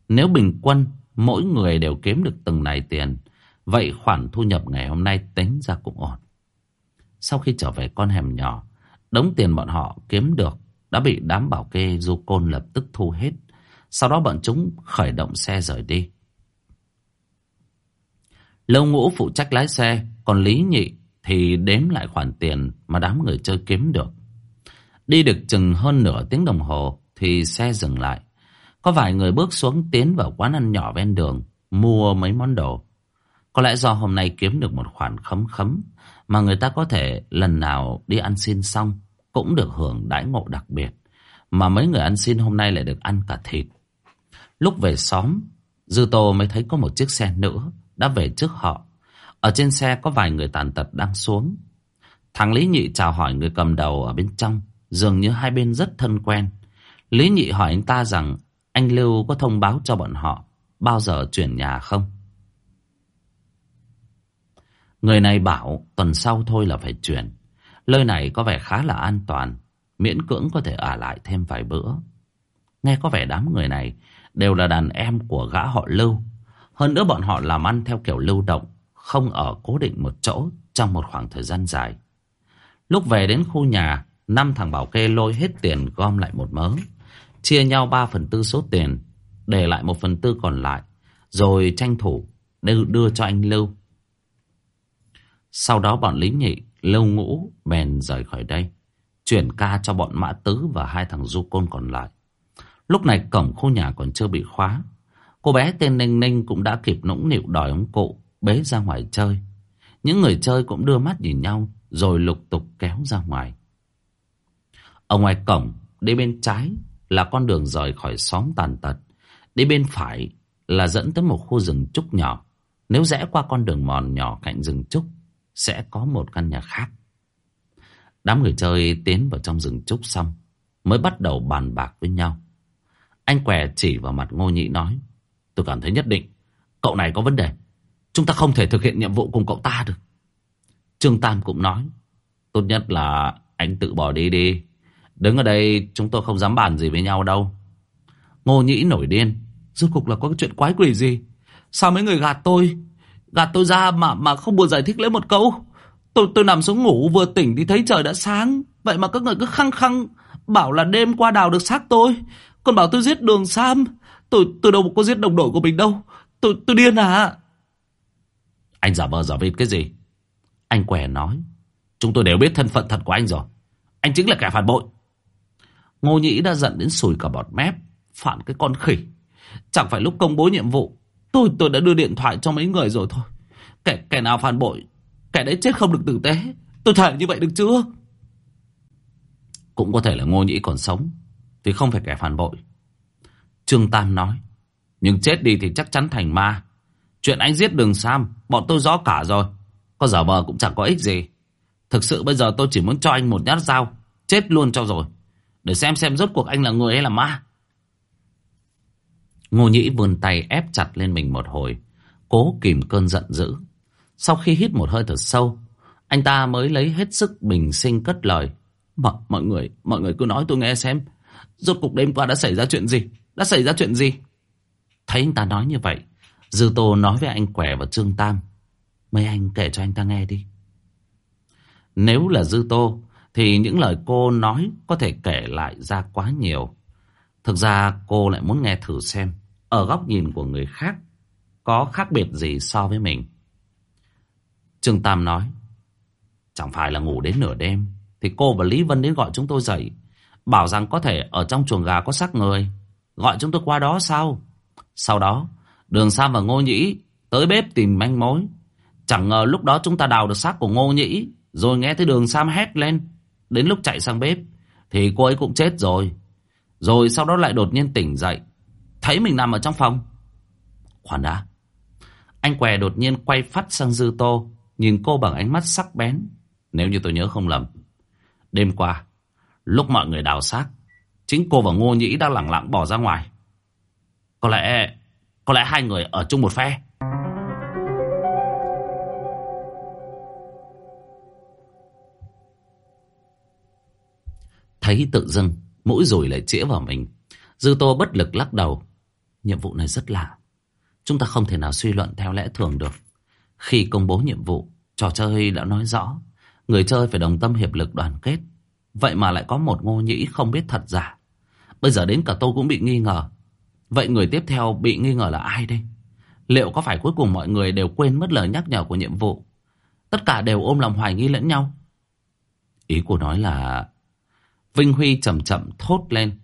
Nếu bình quân mỗi người đều kiếm được từng này tiền, vậy khoản thu nhập ngày hôm nay tính ra cũng ổn. Sau khi trở về con hẻm nhỏ, đống tiền bọn họ kiếm được đã bị đám bảo kê du côn lập tức thu hết. Sau đó bọn chúng khởi động xe rời đi. Lâu ngũ phụ trách lái xe, còn Lý Nhị thì đếm lại khoản tiền mà đám người chơi kiếm được. Đi được chừng hơn nửa tiếng đồng hồ thì xe dừng lại. Có vài người bước xuống tiến vào quán ăn nhỏ ven đường, mua mấy món đồ. Có lẽ do hôm nay kiếm được một khoản khấm khấm mà người ta có thể lần nào đi ăn xin xong cũng được hưởng đãi ngộ đặc biệt. Mà mấy người ăn xin hôm nay lại được ăn cả thịt. Lúc về xóm, Dư Tô mới thấy có một chiếc xe nữa đã về trước họ. Ở trên xe có vài người tàn tật đang xuống. Thằng Lý Nhị chào hỏi người cầm đầu ở bên trong, dường như hai bên rất thân quen. Lý Nhị hỏi anh ta rằng anh Lưu có thông báo cho bọn họ bao giờ chuyển nhà không? Người này bảo tuần sau thôi là phải chuyển. Nơi này có vẻ khá là an toàn, miễn cưỡng có thể ở lại thêm vài bữa. Nghe có vẻ đám người này đều là đàn em của gã họ Lưu. Hơn nữa bọn họ làm ăn theo kiểu lưu động, không ở cố định một chỗ trong một khoảng thời gian dài. Lúc về đến khu nhà, năm thằng bảo kê lôi hết tiền gom lại một mớ, chia nhau 3 phần tư số tiền, để lại một phần tư còn lại, rồi tranh thủ đưa, đưa cho anh Lưu. Sau đó bọn Lý Nhị, lâu Ngũ bèn rời khỏi đây, chuyển ca cho bọn Mã Tứ và hai thằng du côn còn lại. Lúc này cổng khu nhà còn chưa bị khóa. Cô bé tên Ninh Ninh cũng đã kịp nũng nịu đòi ông cụ bế ra ngoài chơi. Những người chơi cũng đưa mắt nhìn nhau rồi lục tục kéo ra ngoài. Ở ngoài cổng, đi bên trái là con đường rời khỏi xóm tàn tật. Đi bên phải là dẫn tới một khu rừng trúc nhỏ. Nếu rẽ qua con đường mòn nhỏ cạnh rừng trúc, sẽ có một căn nhà khác. Đám người chơi tiến vào trong rừng trúc xong, mới bắt đầu bàn bạc với nhau. Anh què chỉ vào mặt ngô nhị nói, tôi cảm thấy nhất định, cậu này có vấn đề. Chúng ta không thể thực hiện nhiệm vụ cùng cậu ta được. Trương Tam cũng nói, tốt nhất là anh tự bỏ đi đi. Đứng ở đây chúng tôi không dám bàn gì với nhau đâu. Ngô Nhĩ nổi điên. Rốt cục là có cái chuyện quái quỷ gì? Sao mấy người gạt tôi? Gạt tôi ra mà mà không buồn giải thích lấy một câu. Tôi tôi nằm xuống ngủ, vừa tỉnh thì thấy trời đã sáng. Vậy mà các người cứ khăng khăng, bảo là đêm qua đào được xác tôi. Còn bảo tôi giết đường Sam. Tôi tôi đâu có giết đồng đội của mình đâu. Tôi tôi điên à? Anh giả vờ giả vịt cái gì? Anh què nói. Chúng tôi đều biết thân phận thật của anh rồi. Anh chính là kẻ phản bội. Ngô Nhĩ đã giận đến sùi cả bọt mép. Phản cái con khỉ. Chẳng phải lúc công bố nhiệm vụ. Tôi tôi đã đưa điện thoại cho mấy người rồi thôi. Kẻ, kẻ nào phản bội. Kẻ đấy chết không được tử tế. Tôi thề như vậy được chưa? Cũng có thể là Ngô Nhĩ còn sống. Thì không phải kẻ phản bội. Trương Tam nói. Nhưng chết đi thì chắc chắn thành ma. Chuyện anh giết đường Sam. Bọn tôi rõ cả rồi. Có giờ vờ cũng chẳng có ích gì. Thực sự bây giờ tôi chỉ muốn cho anh một nhát dao. Chết luôn cho rồi. Để xem xem rốt cuộc anh là người hay là ma. Ngô Nhĩ vươn tay ép chặt lên mình một hồi. Cố kìm cơn giận dữ. Sau khi hít một hơi thật sâu. Anh ta mới lấy hết sức bình sinh cất lời. Mọi, mọi người, mọi người cứ nói tôi nghe xem. Rốt cuộc đêm qua đã xảy ra chuyện gì? Đã xảy ra chuyện gì? Thấy anh ta nói như vậy. Dư Tô nói với anh Quẻ và Trương Tam. Mấy anh kể cho anh ta nghe đi. Nếu là Dư Tô thì những lời cô nói có thể kể lại ra quá nhiều. Thực ra cô lại muốn nghe thử xem, ở góc nhìn của người khác, có khác biệt gì so với mình. Trương Tam nói, Chẳng phải là ngủ đến nửa đêm, Thì cô và Lý Vân đến gọi chúng tôi dậy. Bảo rằng có thể ở trong chuồng gà có xác người. Gọi chúng tôi qua đó sao? Sau đó, Đường Sam và Ngô Nhĩ Tới bếp tìm manh mối. Chẳng ngờ lúc đó chúng ta đào được xác của Ngô Nhĩ, Rồi nghe thấy đường Sam hét lên. Đến lúc chạy sang bếp, Thì cô ấy cũng chết rồi. Rồi sau đó lại đột nhiên tỉnh dậy. Thấy mình nằm ở trong phòng. Khoan đã. Anh què đột nhiên quay phát sang Dư Tô, Nhìn cô bằng ánh mắt sắc bén. Nếu như tôi nhớ không lầm, Đêm qua, Lúc mọi người đào xác, Chính cô và Ngô Nhĩ đang lặng lặng bỏ ra ngoài. Có lẽ Có lẽ hai người ở chung một phe. Thấy tự dưng Mũi rồi lại chĩa vào mình. Dư Tô bất lực lắc đầu. Nhiệm vụ này rất lạ. Chúng ta không thể nào suy luận theo lẽ thường được. Khi công bố nhiệm vụ, Trò chơi đã nói rõ. Người chơi phải đồng tâm hiệp lực đoàn kết. Vậy mà lại có một ngô nhĩ không biết thật giả. Bây giờ đến cả tôi cũng bị nghi ngờ. Vậy người tiếp theo bị nghi ngờ là ai đây? Liệu có phải cuối cùng mọi người đều quên mất lời nhắc nhở của nhiệm vụ? Tất cả đều ôm lòng hoài nghi lẫn nhau. Ý của nói là Vinh Huy chậm chậm thốt lên.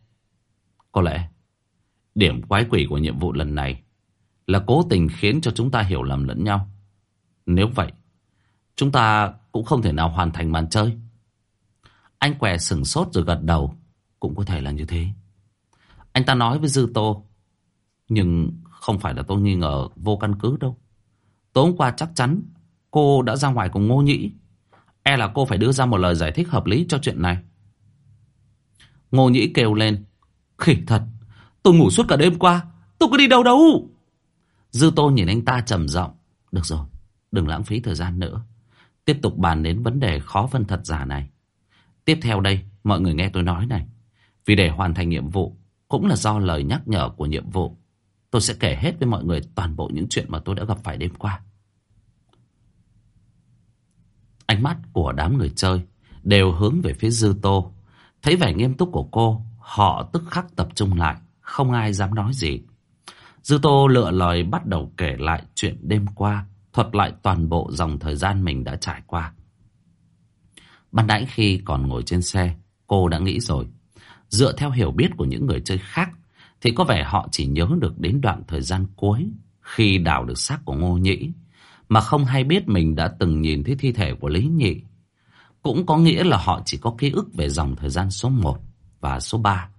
Có lẽ, điểm quái quỷ của nhiệm vụ lần này là cố tình khiến cho chúng ta hiểu lầm lẫn nhau. Nếu vậy, chúng ta cũng không thể nào hoàn thành màn chơi. Anh què sừng sốt rồi gật đầu. Cũng có thể là như thế. Anh ta nói với Dư Tô. Nhưng không phải là tôi nghi ngờ vô căn cứ đâu. Tối hôm qua chắc chắn cô đã ra ngoài cùng Ngô Nhĩ. E là cô phải đưa ra một lời giải thích hợp lý cho chuyện này. Ngô Nhĩ kêu lên. Khỉ thật, tôi ngủ suốt cả đêm qua. Tôi có đi đâu đâu. Dư Tô nhìn anh ta trầm giọng. Được rồi, đừng lãng phí thời gian nữa. Tiếp tục bàn đến vấn đề khó phân thật giả này. Tiếp theo đây, mọi người nghe tôi nói này. Vì để hoàn thành nhiệm vụ, cũng là do lời nhắc nhở của nhiệm vụ. Tôi sẽ kể hết với mọi người toàn bộ những chuyện mà tôi đã gặp phải đêm qua. Ánh mắt của đám người chơi đều hướng về phía Dư Tô. Thấy vẻ nghiêm túc của cô, họ tức khắc tập trung lại, không ai dám nói gì. Dư Tô lựa lời bắt đầu kể lại chuyện đêm qua, thuật lại toàn bộ dòng thời gian mình đã trải qua. Ban nãy khi còn ngồi trên xe, cô đã nghĩ rồi. Dựa theo hiểu biết của những người chơi khác, thì có vẻ họ chỉ nhớ được đến đoạn thời gian cuối khi đào được xác của Ngô Nhĩ, mà không hay biết mình đã từng nhìn thấy thi thể của Lý Nhị. Cũng có nghĩa là họ chỉ có ký ức về dòng thời gian số 1 và số 3,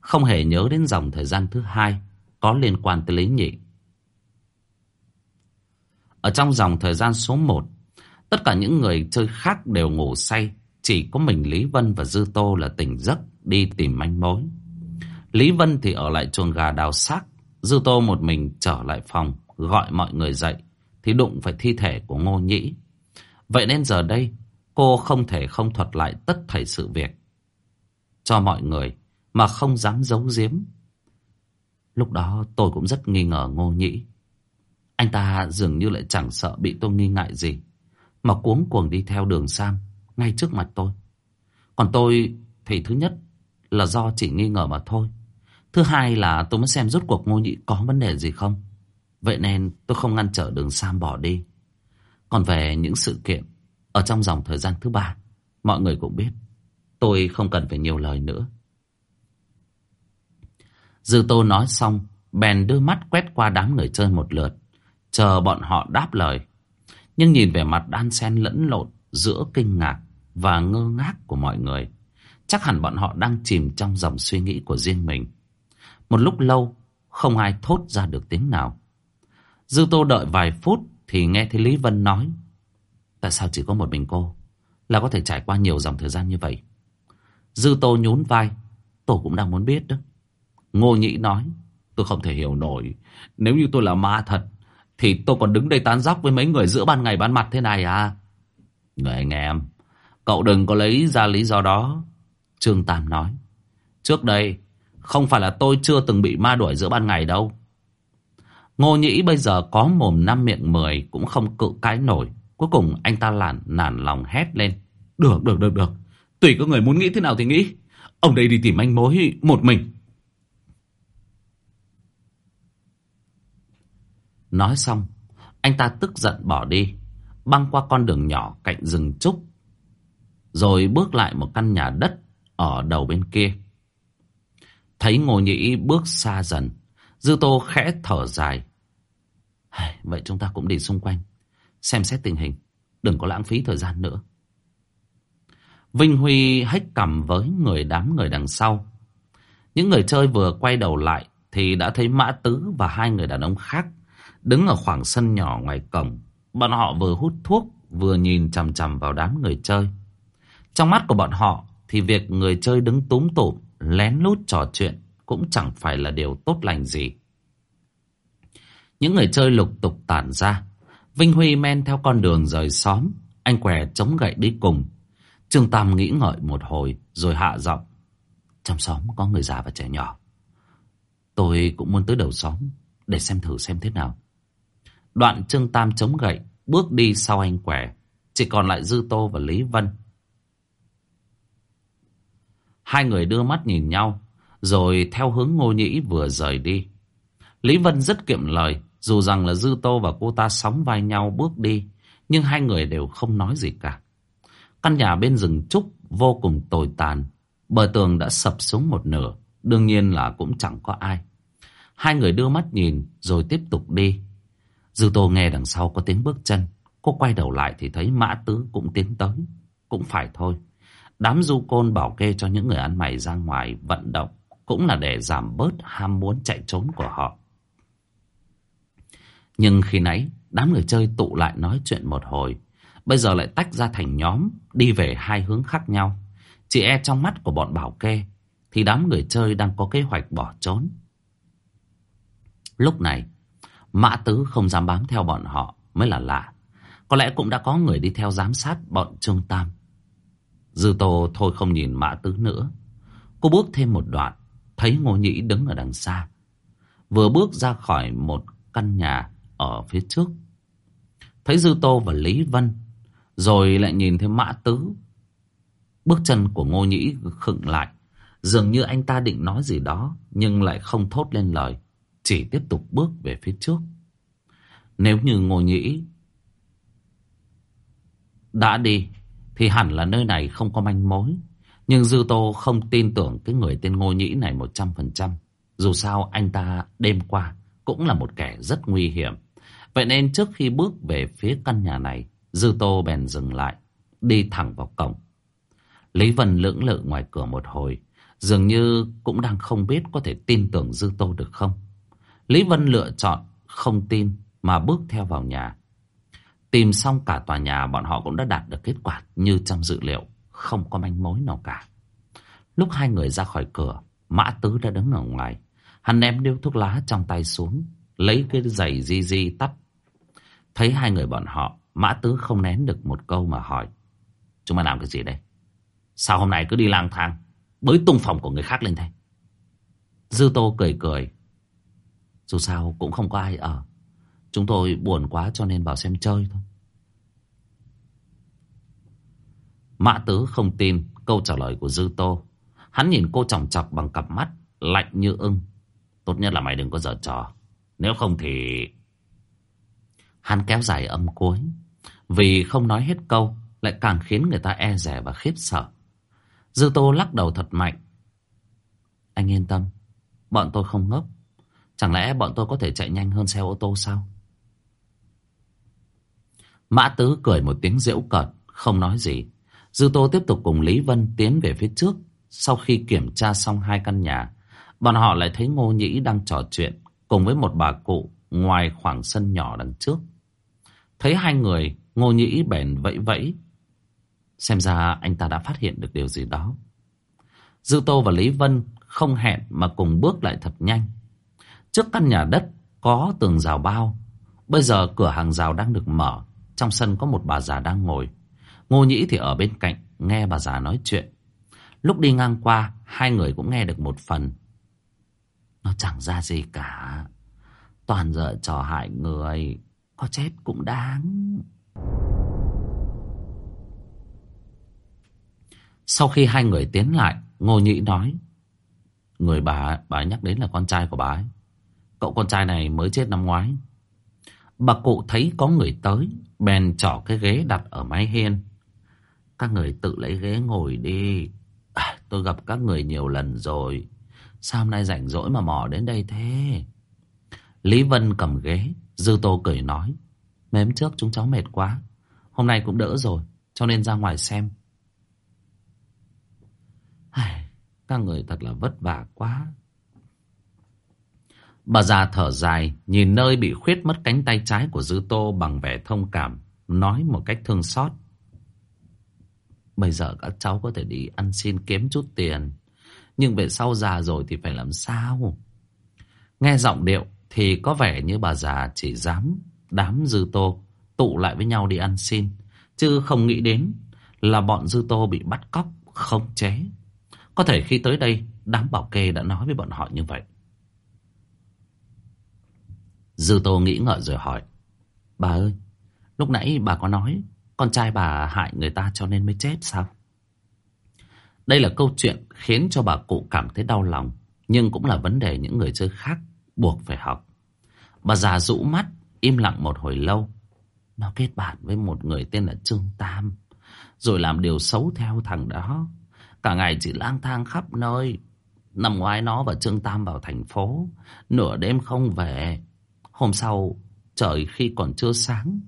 không hề nhớ đến dòng thời gian thứ hai có liên quan tới Lý Nhị. Ở trong dòng thời gian số 1, tất cả những người chơi khác đều ngủ say, chỉ có mình Lý Vân và Dư Tô là tỉnh giấc đi tìm manh mối. Lý Vân thì ở lại chuồng gà đào xác, Dư Tô một mình trở lại phòng, gọi mọi người dậy, thì đụng phải thi thể của Ngô Nhĩ. Vậy nên giờ đây, cô không thể không thuật lại tất thảy sự việc cho mọi người mà không dám giấu giếm. Lúc đó tôi cũng rất nghi ngờ Ngô Nhĩ. Anh ta dường như lại chẳng sợ bị tôi nghi ngại gì, mà cuống cuồng đi theo đường Sam ngay trước mặt tôi. Còn tôi thì thứ nhất là do chỉ nghi ngờ mà thôi. Thứ hai là tôi muốn xem rốt cuộc ngô nhĩ có vấn đề gì không. Vậy nên tôi không ngăn trở đường Sam bỏ đi. Còn về những sự kiện ở trong dòng thời gian thứ ba, mọi người cũng biết. Tôi không cần phải nhiều lời nữa. Dư Tô nói xong, bèn đưa mắt quét qua đám người chơi một lượt, chờ bọn họ đáp lời. Nhưng nhìn về mặt đan xen lẫn lộn giữa kinh ngạc và ngơ ngác của mọi người. Chắc hẳn bọn họ đang chìm trong dòng suy nghĩ của riêng mình. Một lúc lâu, không ai thốt ra được tiếng nào. Dư Tô đợi vài phút thì nghe thấy Lý Vân nói. Tại sao chỉ có một mình cô là có thể trải qua nhiều dòng thời gian như vậy? Dư Tô nhún vai. Tôi cũng đang muốn biết đó. Ngô Nhĩ nói. Tôi không thể hiểu nổi. Nếu như tôi là ma thật thì tôi còn đứng đây tán dóc với mấy người giữa ban ngày ban mặt thế này à? Người anh em, cậu đừng có lấy ra lý do đó. Trương Tam nói. Trước đây, không phải là tôi chưa từng bị ma đuổi giữa ban ngày đâu. Ngô Nhĩ bây giờ có mồm năm miệng mười cũng không cự cái nổi. Cuối cùng anh ta lản nản lòng hét lên. Được, được, được, được. Tùy có người muốn nghĩ thế nào thì nghĩ. Ông đây đi tìm anh mối một mình. Nói xong, anh ta tức giận bỏ đi băng qua con đường nhỏ cạnh rừng trúc, rồi bước lại một căn nhà đất ở đầu bên kia. Thấy Ngô Nhĩ bước xa dần, Dư Tô khẽ thở dài. Vậy chúng ta cũng đi xung quanh, xem xét tình hình, đừng có lãng phí thời gian nữa. Vinh Huy hách cầm với người đám người đằng sau. Những người chơi vừa quay đầu lại thì đã thấy Mã Tứ và hai người đàn ông khác đứng ở khoảng sân nhỏ ngoài cổng. Bọn họ vừa hút thuốc Vừa nhìn chằm chằm vào đám người chơi. Trong mắt của bọn họ Thì việc người chơi đứng túm tụm Lén lút trò chuyện Cũng chẳng phải là điều tốt lành gì. Những người chơi lục tục tản ra. Vinh Huy men theo con đường rời xóm Anh què chống gậy đi cùng. Trương Tam nghĩ ngợi một hồi Rồi hạ giọng. Trong xóm có người già và trẻ nhỏ. Tôi cũng muốn tới đầu xóm Để xem thử xem thế nào. Đoạn Trương Tam chống gậy, bước đi sau anh què, Chỉ còn lại Dư Tô và Lý Vân. Hai người đưa mắt nhìn nhau, rồi theo hướng ngô nhĩ vừa rời đi. Lý Vân rất kiệm lời, dù rằng là Dư Tô và cô ta sóng vai nhau bước đi, nhưng hai người đều không nói gì cả. Căn nhà bên rừng trúc vô cùng tồi tàn, Bờ tường đã sập xuống một nửa. Đương nhiên là cũng chẳng có ai. Hai người đưa mắt nhìn rồi tiếp tục đi. Dư Tô nghe đằng sau có tiếng bước chân. Cô quay đầu lại thì thấy Mã Tứ cũng tiến tới. Cũng phải thôi. Đám du côn bảo kê cho những người ăn mày ra ngoài vận động cũng là để giảm bớt ham muốn chạy trốn của họ. Nhưng khi nãy đám người chơi tụ lại nói chuyện một hồi. Bây giờ lại tách ra thành nhóm đi về hai hướng khác nhau. Chỉ e trong mắt của bọn bảo kê thì đám người chơi đang có kế hoạch bỏ trốn. Lúc này Mã Tứ không dám bám theo bọn họ mới là lạ. Có lẽ cũng đã có người đi theo giám sát bọn Trương Tam. Dư Tô thôi không nhìn Mã Tứ nữa. Cô bước thêm một đoạn, thấy Ngô Nhĩ đứng ở đằng xa. Vừa bước ra khỏi một căn nhà ở phía trước. Thấy Dư Tô và Lý Vân, rồi lại nhìn thấy Mã Tứ. Bước chân của Ngô Nhĩ khựng lại. Dường như anh ta định nói gì đó, nhưng lại không thốt lên lời. Chỉ tiếp tục bước về phía trước. Nếu như Ngô Nhĩ đã đi thì hẳn là nơi này không có manh mối. Nhưng Dư Tô không tin tưởng cái người tên Ngô Nhĩ này 100%. Dù sao anh ta đêm qua cũng là một kẻ rất nguy hiểm. Vậy nên trước khi bước về phía căn nhà này, Dư Tô bèn dừng lại, đi thẳng vào cổng. Lý Vân lưỡng lự ngoài cửa một hồi, dường như cũng đang không biết có thể tin tưởng Dư Tô được không. Lý Vân lựa chọn không tin mà bước theo vào nhà. Tìm xong cả tòa nhà bọn họ cũng đã đạt được kết quả như trong dự liệu. Không có manh mối nào cả. Lúc hai người ra khỏi cửa, Mã Tứ đã đứng ở ngoài. Hắn ném điếu thuốc lá trong tay xuống, lấy cái giày di di tắt. Thấy hai người bọn họ, Mã Tứ không nén được một câu mà hỏi. Chúng mày làm cái gì đây? Sao hôm nay cứ đi lang thang, bới tung phòng của người khác lên thế? Dư Tô cười cười. Dù sao cũng không có ai ở. Chúng tôi buồn quá cho nên vào xem chơi thôi. Mã Tứ không tin câu trả lời của Dư Tô. Hắn nhìn cô chòng chọc bằng cặp mắt lạnh như ưng. Tốt nhất là mày đừng có giở trò. Nếu không thì... Hắn kéo dài âm cuối. Vì không nói hết câu lại càng khiến người ta e rẻ và khiếp sợ. Dư Tô lắc đầu thật mạnh. Anh yên tâm. Bọn tôi không ngốc. Chẳng lẽ bọn tôi có thể chạy nhanh hơn xe ô tô sao? Mã Tứ cười một tiếng giễu cợt, không nói gì. Dư Tô tiếp tục cùng Lý Vân tiến về phía trước. Sau khi kiểm tra xong hai căn nhà, bọn họ lại thấy Ngô Nhĩ đang trò chuyện cùng với một bà cụ ngoài khoảng sân nhỏ đằng trước. Thấy hai người, Ngô Nhĩ bèn vẫy vẫy. Xem ra anh ta đã phát hiện được điều gì đó. Dư Tô và Lý Vân không hẹn mà cùng bước lại thật nhanh. Trước căn nhà đất có tường rào bao. Bây giờ cửa hàng rào đang được mở. Trong sân có một bà già đang ngồi. Ngô Nhĩ thì ở bên cạnh nghe bà già nói chuyện. Lúc đi ngang qua, hai người cũng nghe được một phần. Nó chẳng ra gì cả. Toàn dở trò hại người. Có chết cũng đáng. Sau khi hai người tiến lại, Ngô Nhĩ nói. Người bà, bà nhắc đến là con trai của bà ấy. Cậu con trai này mới chết năm ngoái. Bà cụ thấy có người tới, bèn trỏ cái ghế đặt ở mái hiên. Các người tự lấy ghế ngồi đi. À, tôi gặp các người nhiều lần rồi. Sao hôm nay rảnh rỗi mà mò đến đây thế? Lý Vân cầm ghế, Dư Tô cười nói. Mếm trước chúng cháu mệt quá. Hôm nay cũng đỡ rồi, cho nên ra ngoài xem. Các người thật là vất vả quá. Bà già thở dài, nhìn nơi bị khuyết mất cánh tay trái của Dư Tô bằng vẻ thông cảm, nói một cách thương xót. Bây giờ các cháu có thể đi ăn xin kiếm chút tiền, nhưng về sau già rồi thì phải làm sao? Nghe giọng điệu thì có vẻ như bà già chỉ dám đám Dư Tô tụ lại với nhau đi ăn xin, chứ không nghĩ đến là bọn Dư Tô bị bắt cóc, không chế. Có thể khi tới đây, đám bảo kê đã nói với bọn họ như vậy. Dư Tô nghĩ ngợi rồi hỏi. Bà ơi, lúc nãy bà có nói con trai bà hại người ta cho nên mới chết sao? Đây là câu chuyện khiến cho bà cụ cảm thấy đau lòng. Nhưng cũng là vấn đề những người chơi khác buộc phải học. Bà già rũ mắt, im lặng một hồi lâu. Nó kết bạn với một người tên là Trương Tam. Rồi làm điều xấu theo thằng đó. Cả ngày chỉ lang thang khắp nơi. Năm ngoái nó và Trương Tam vào thành phố. Nửa đêm không về. Hôm sau, trời khi còn chưa sáng.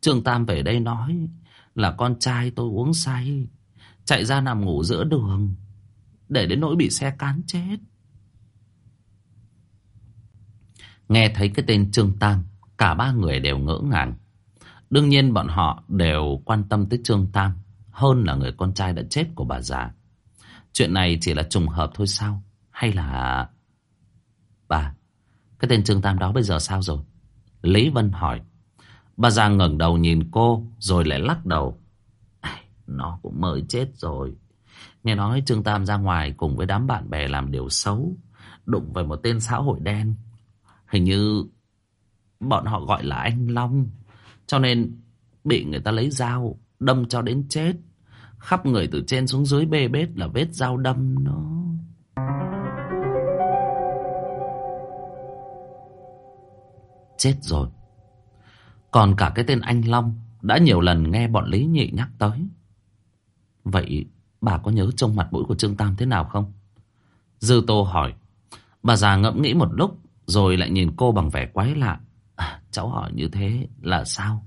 Trương Tam về đây nói là con trai tôi uống say. Chạy ra nằm ngủ giữa đường. Để đến nỗi bị xe cán chết. Nghe thấy cái tên Trương Tam, cả ba người đều ngỡ ngàng. Đương nhiên bọn họ đều quan tâm tới Trương Tam hơn là người con trai đã chết của bà già. Chuyện này chỉ là trùng hợp thôi sao? Hay là... Bà, cái tên Trương Tam đó bây giờ sao rồi? Lý Vân hỏi. Bà già ngẩng đầu nhìn cô rồi lại lắc đầu. Nó cũng mới chết rồi. Nghe nói Trương Tam ra ngoài cùng với đám bạn bè làm điều xấu. Đụng về một tên xã hội đen. Hình như bọn họ gọi là anh Long. Cho nên bị người ta lấy dao, đâm cho đến chết. Khắp người từ trên xuống dưới bê bết là vết dao đâm nó. Chết rồi. Còn cả cái tên anh Long đã nhiều lần nghe bọn Lý Nhị nhắc tới. Vậy bà có nhớ trông mặt mũi của Trương Tam thế nào không? Dư Tô hỏi. Bà già ngẫm nghĩ một lúc rồi lại nhìn cô bằng vẻ quái lạ. À, cháu hỏi như thế là sao?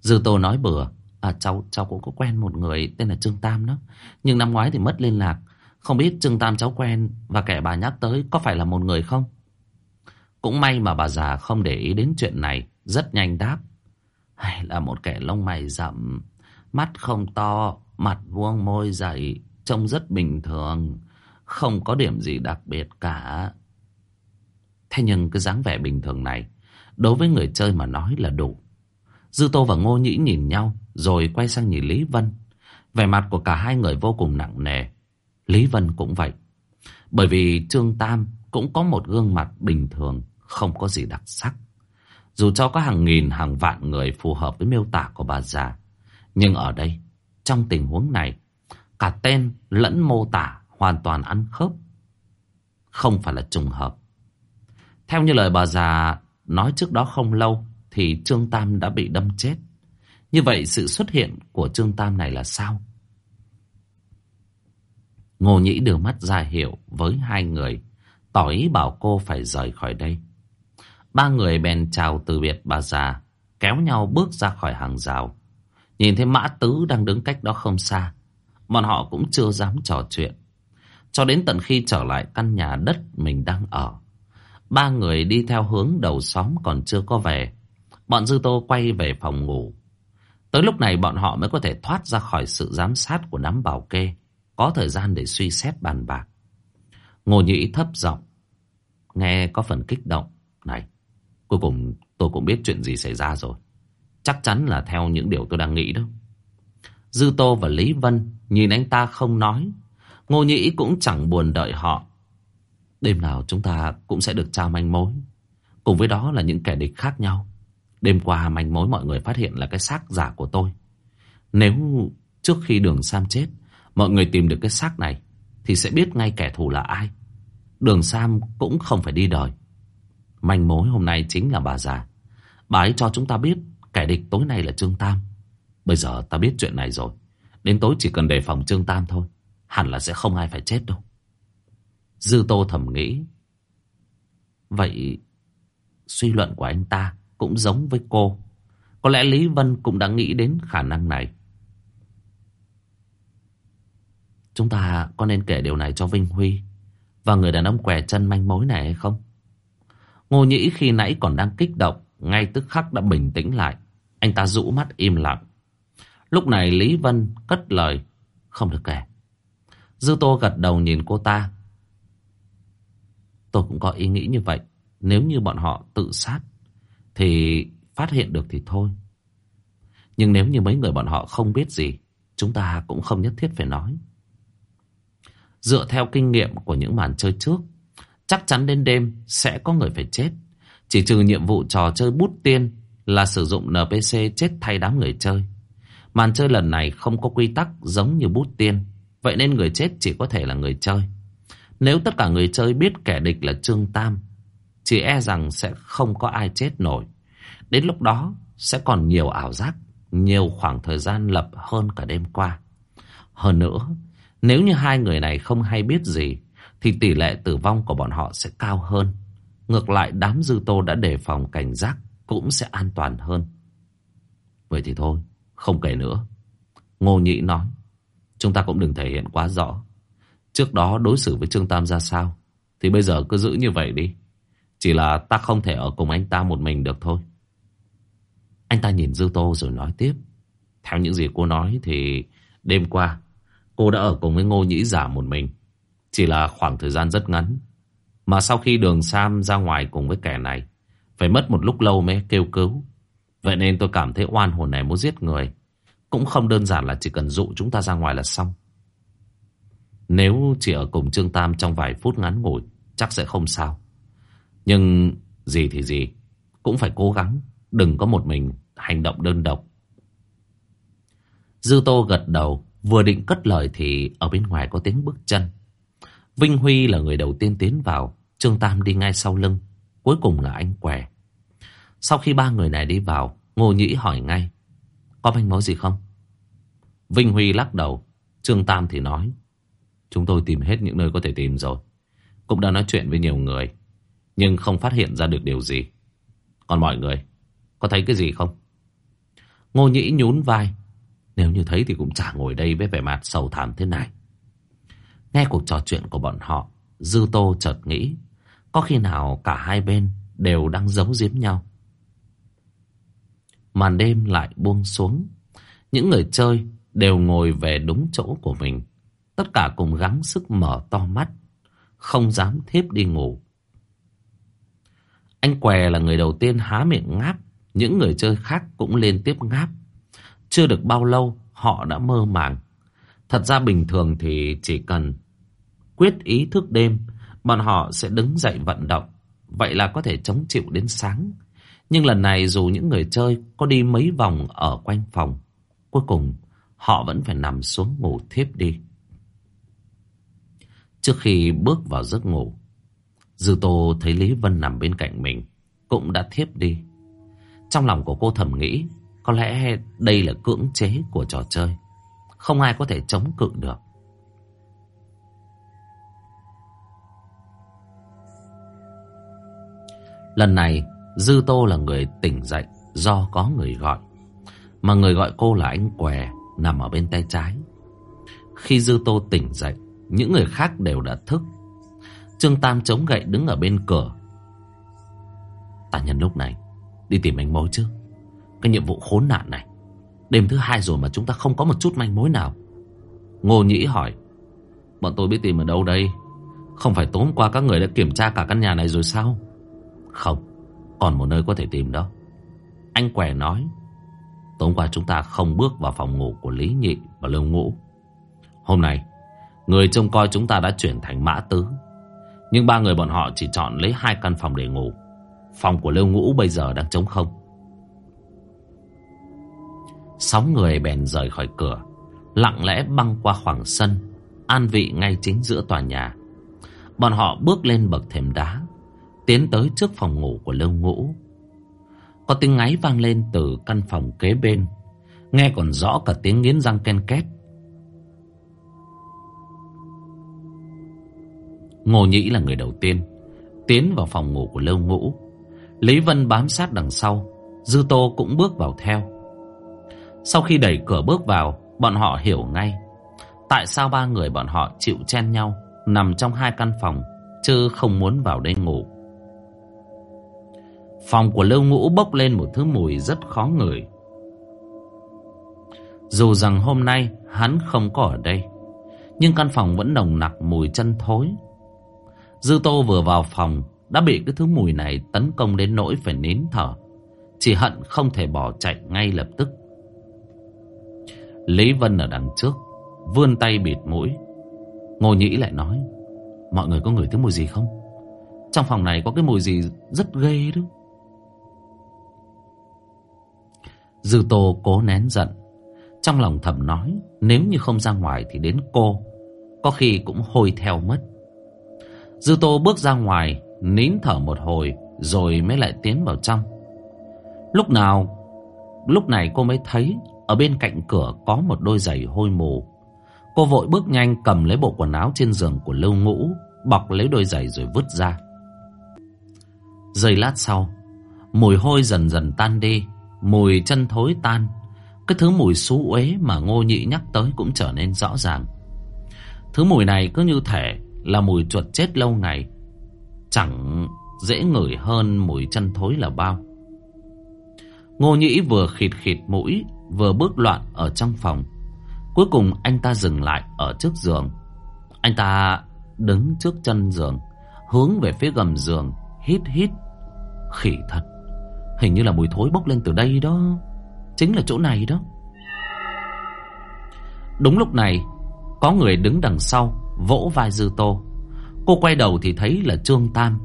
Dư Tô nói bừa. À, cháu cháu cũng có quen một người tên là Trương Tam đó. Nhưng năm ngoái thì mất liên lạc. Không biết Trương Tam cháu quen và kẻ bà nhắc tới có phải là một người không? Cũng may mà bà già không để ý đến chuyện này. Rất nhanh đáp. Hay là một kẻ lông mày rậm. Mắt không to. Mặt vuông môi dày. Trông rất bình thường. Không có điểm gì đặc biệt cả. Thế nhưng cái dáng vẻ bình thường này. Đối với người chơi mà nói là đủ. Dư Tô và Ngô Nhĩ nhìn nhau rồi quay sang nhìn Lý Vân. Vẻ mặt của cả hai người vô cùng nặng nề. Lý Vân cũng vậy. Bởi vì Trương Tam cũng có một gương mặt bình thường, không có gì đặc sắc. Dù cho có hàng nghìn hàng vạn người phù hợp với miêu tả của bà già. Nhưng ở đây, trong tình huống này, cả tên lẫn mô tả hoàn toàn ăn khớp. Không phải là trùng hợp. Theo như lời bà già nói trước đó không lâu, thì Trương Tam đã bị đâm chết. Như vậy sự xuất hiện của Trương Tam này là sao? Ngô Nhĩ đưa mắt ra hiệu với hai người, tỏ ý bảo cô phải rời khỏi đây. Ba người bèn chào từ biệt bà già, kéo nhau bước ra khỏi hàng rào. Nhìn thấy Mã Tứ đang đứng cách đó không xa, bọn họ cũng chưa dám trò chuyện. Cho đến tận khi trở lại căn nhà đất mình đang ở. Ba người đi theo hướng đầu xóm còn chưa có về. Bọn Dư Tô quay về phòng ngủ. Tới lúc này bọn họ mới có thể thoát ra khỏi sự giám sát của đám bảo kê. Có thời gian để suy xét bàn bạc. Ngô Nhĩ thấp giọng Nghe có phần kích động. Này, cuối cùng tôi cũng biết chuyện gì xảy ra rồi. Chắc chắn là theo những điều tôi đang nghĩ đó. Dư Tô và Lý Vân nhìn anh ta không nói. Ngô Nhĩ cũng chẳng buồn đợi họ. Đêm nào chúng ta cũng sẽ được trao manh mối. Cùng với đó là những kẻ địch khác nhau. Đêm qua manh mối mọi người phát hiện là cái xác giả của tôi. Nếu trước khi đường Sam chết, mọi người tìm được cái xác này, thì sẽ biết ngay kẻ thù là ai. Đường Sam cũng không phải đi đời. Manh mối hôm nay chính là bà già. Bà ấy cho chúng ta biết kẻ địch tối nay là Trương Tam. Bây giờ ta biết chuyện này rồi. Đến tối chỉ cần đề phòng Trương Tam thôi. Hẳn là sẽ không ai phải chết đâu. Dư Tô thầm nghĩ. Vậy suy luận của anh ta cũng giống với cô. Có lẽ Lý Vân cũng đã nghĩ đến khả năng này. Chúng ta có nên kể điều này cho Vinh Huy và người đàn ông què chân manh mối này hay không? Ngô Nhĩ khi nãy còn đang kích động, ngay tức khắc đã bình tĩnh lại. Anh ta rũ mắt im lặng. Lúc này Lý Vân cất lời, không được kể. Dư Tô gật đầu nhìn cô ta. Tôi cũng có ý nghĩ như vậy. Nếu như bọn họ tự sát thì phát hiện được thì thôi. Nhưng nếu như mấy người bọn họ không biết gì, chúng ta cũng không nhất thiết phải nói. Dựa theo kinh nghiệm của những màn chơi trước, chắc chắn đến đêm sẽ có người phải chết. Chỉ trừ nhiệm vụ trò chơi bút tiên là sử dụng NPC chết thay đám người chơi. Màn chơi lần này không có quy tắc giống như bút tiên, vậy nên người chết chỉ có thể là người chơi. Nếu tất cả người chơi biết kẻ địch là Trương Tam chỉ e rằng sẽ không có ai chết nổi. Đến lúc đó sẽ còn nhiều ảo giác, nhiều khoảng thời gian lập hơn cả đêm qua. Hơn nữa, Nếu như hai người này không hay biết gì thì tỷ lệ tử vong của bọn họ sẽ cao hơn. Ngược lại đám dư tô đã đề phòng cảnh giác cũng sẽ an toàn hơn. Vậy thì thôi, không kể nữa. Ngô Nhị nói, chúng ta cũng đừng thể hiện quá rõ. Trước đó đối xử với Trương Tam ra sao, thì bây giờ cứ giữ như vậy đi. Chỉ là ta không thể ở cùng anh ta một mình được thôi. Anh ta nhìn Dư Tô rồi nói tiếp. Theo những gì cô nói thì đêm qua cô đã ở cùng với Ngô Nhĩ giả một mình. Chỉ là khoảng thời gian rất ngắn. Mà sau khi đường Sam ra ngoài cùng với kẻ này, phải mất một lúc lâu mới kêu cứu. Vậy nên tôi cảm thấy oan hồn này muốn giết người. Cũng không đơn giản là chỉ cần dụ chúng ta ra ngoài là xong. Nếu chỉ ở cùng Trương Tam trong vài phút ngắn ngủi, chắc sẽ không sao. Nhưng gì thì gì, cũng phải cố gắng, đừng có một mình hành động đơn độc. Dư Tô gật đầu, vừa định cất lời thì ở bên ngoài có tiếng bước chân. Vinh Huy là người đầu tiên tiến vào, Trương Tam đi ngay sau lưng, cuối cùng là anh què. Sau khi ba người này đi vào, Ngô Nhĩ hỏi ngay, có manh mối gì không? Vinh Huy lắc đầu, Trương Tam thì nói, chúng tôi tìm hết những nơi có thể tìm rồi. Cũng đã nói chuyện với nhiều người, nhưng không phát hiện ra được điều gì. Còn mọi người, có thấy cái gì không? Ngô Nhĩ nhún vai, nếu như thấy thì cũng chả ngồi đây với vẻ mặt sầu thảm thế này. Nghe cuộc trò chuyện của bọn họ, Dư Tô chợt nghĩ, có khi nào cả hai bên đều đang giấu giếm nhau. Màn đêm lại buông xuống, những người chơi đều ngồi về đúng chỗ của mình. Tất cả cùng gắng sức mở to mắt, không dám thiếp đi ngủ. Anh què là người đầu tiên há miệng ngáp, những người chơi khác cũng lên tiếp ngáp. Chưa được bao lâu, họ đã mơ màng. Thật ra bình thường thì chỉ cần quyết ý thức đêm, bọn họ sẽ đứng dậy vận động. Vậy là có thể chống chịu đến sáng. Nhưng lần này dù những người chơi có đi mấy vòng ở quanh phòng, cuối cùng họ vẫn phải nằm xuống ngủ thiếp đi. Trước khi bước vào giấc ngủ, Dư Tô thấy Lý Vân nằm bên cạnh mình, cũng đã thiếp đi. Trong lòng của cô thầm nghĩ, có lẽ đây là cưỡng chế của trò chơi. Không ai có thể chống cự được. Lần này, Dư Tô là người tỉnh dậy do có người gọi. Mà người gọi cô là anh què, nằm ở bên tay trái. Khi Dư Tô tỉnh dậy, những người khác đều đã thức. Trương Tam chống gậy đứng ở bên cửa. Ta nhân lúc này, đi tìm manh mối chứ. Cái nhiệm vụ khốn nạn này, đêm thứ hai rồi mà chúng ta không có một chút manh mối nào. Ngô Nhĩ hỏi, bọn tôi biết tìm ở đâu đây? Không phải tối qua các người đã kiểm tra cả căn nhà này rồi sao? Không, còn một nơi có thể tìm đó. Anh què nói, tối qua chúng ta không bước vào phòng ngủ của Lý Nhị và Lưu Ngũ. Hôm nay, người trông coi chúng ta đã chuyển thành mã tứ. Nhưng ba người bọn họ chỉ chọn lấy hai căn phòng để ngủ. Phòng của Lưu Ngũ bây giờ đang trống không. Sáu người bèn rời khỏi cửa, lặng lẽ băng qua khoảng sân, an vị ngay chính giữa tòa nhà. Bọn họ bước lên bậc thềm đá, tiến tới trước phòng ngủ của Lưu Ngũ. Có tiếng ngáy vang lên từ căn phòng kế bên, nghe còn rõ cả tiếng nghiến răng ken két. Ngô Nhĩ là người đầu tiên, tiến vào phòng ngủ của Lưu Ngũ. Lý Vân bám sát đằng sau, Dư Tô cũng bước vào theo. Sau khi đẩy cửa bước vào, bọn họ hiểu ngay. Tại sao ba người bọn họ chịu chen nhau, nằm trong hai căn phòng, chứ không muốn vào đây ngủ. Phòng của Lưu Ngũ bốc lên một thứ mùi rất khó ngửi. Dù rằng hôm nay hắn không có ở đây, nhưng căn phòng vẫn nồng nặc mùi chân thối. Dư Tô vừa vào phòng đã bị cái thứ mùi này tấn công đến nỗi phải nín thở. Chỉ hận không thể bỏ chạy ngay lập tức. Lý Vân ở đằng trước, vươn tay bịt mũi. Ngô Nhĩ lại nói, mọi người có ngửi thứ mùi gì không? Trong phòng này có cái mùi gì rất ghê đó. Dư Tô cố nén giận. Trong lòng thầm nói, nếu như không ra ngoài thì đến cô, có khi cũng hôi theo mất. Dư Tô bước ra ngoài, nín thở một hồi, rồi mới lại tiến vào trong. Lúc nào, lúc này cô mới thấy ở bên cạnh cửa có một đôi giày hôi mù. Cô vội bước nhanh cầm lấy bộ quần áo trên giường của Lưu Ngũ, bọc lấy đôi giày rồi vứt ra. Giây lát sau, mùi hôi dần dần tan đi, mùi chân thối tan. Cái thứ mùi xú uế mà Ngô Nhị nhắc tới cũng trở nên rõ ràng. Thứ mùi này cứ như thể là mùi chuột chết lâu ngày. Chẳng dễ ngửi hơn mùi chân thối là bao. Ngô Nhĩ vừa khịt khịt mũi, vừa bước loạn ở trong phòng. Cuối cùng anh ta dừng lại ở trước giường. Anh ta đứng trước chân giường, hướng về phía gầm giường, hít hít. Khỉ thật, hình như là mùi thối bốc lên từ đây đó. Chính là chỗ này đó. Đúng lúc này, có người đứng đằng sau, vỗ vai Dư Tô. Cô quay đầu thì thấy là Trương Tam.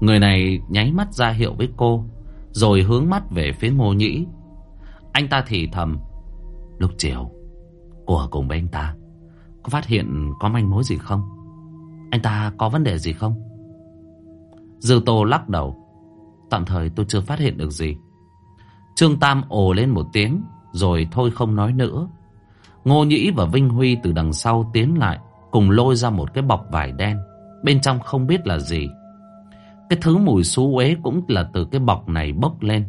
Người này nháy mắt ra hiệu với cô, rồi hướng mắt về phía Ngô Nhĩ. Anh ta thì thầm Lúc chiều Cô ở cùng với anh ta Có phát hiện có manh mối gì không Anh ta có vấn đề gì không Dư Tô lắc đầu. Tạm thời tôi chưa phát hiện được gì. Trương Tam ồ lên một tiếng, Rồi thôi không nói nữa. Ngô Nhĩ và Vinh Huy từ đằng sau tiến lại, Cùng lôi ra một cái bọc vải đen, Bên trong không biết là gì. Cái thứ mùi xú uế cũng là từ cái bọc này bốc lên.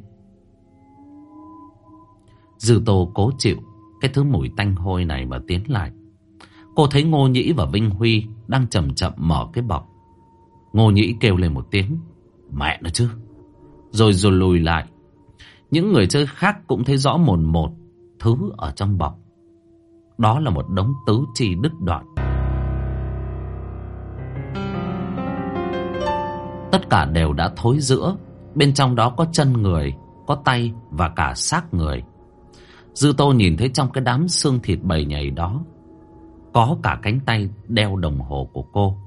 Dư Tô cố chịu cái thứ mùi tanh hôi này mà tiến lại. Cô thấy Ngô Nhĩ và Vinh Huy đang chậm chậm mở cái bọc. Ngô Nhĩ kêu lên một tiếng. Mẹ nó chứ. Rồi rồi lùi lại. Những người chơi khác cũng thấy rõ mồn một thứ ở trong bọc. Đó là một đống tứ chi đứt đoạn. Tất cả đều đã thối giữa. Bên trong đó có chân người, có tay và cả xác người. Dư Tô nhìn thấy trong cái đám xương thịt bầy nhầy đó Có cả cánh tay đeo đồng hồ của cô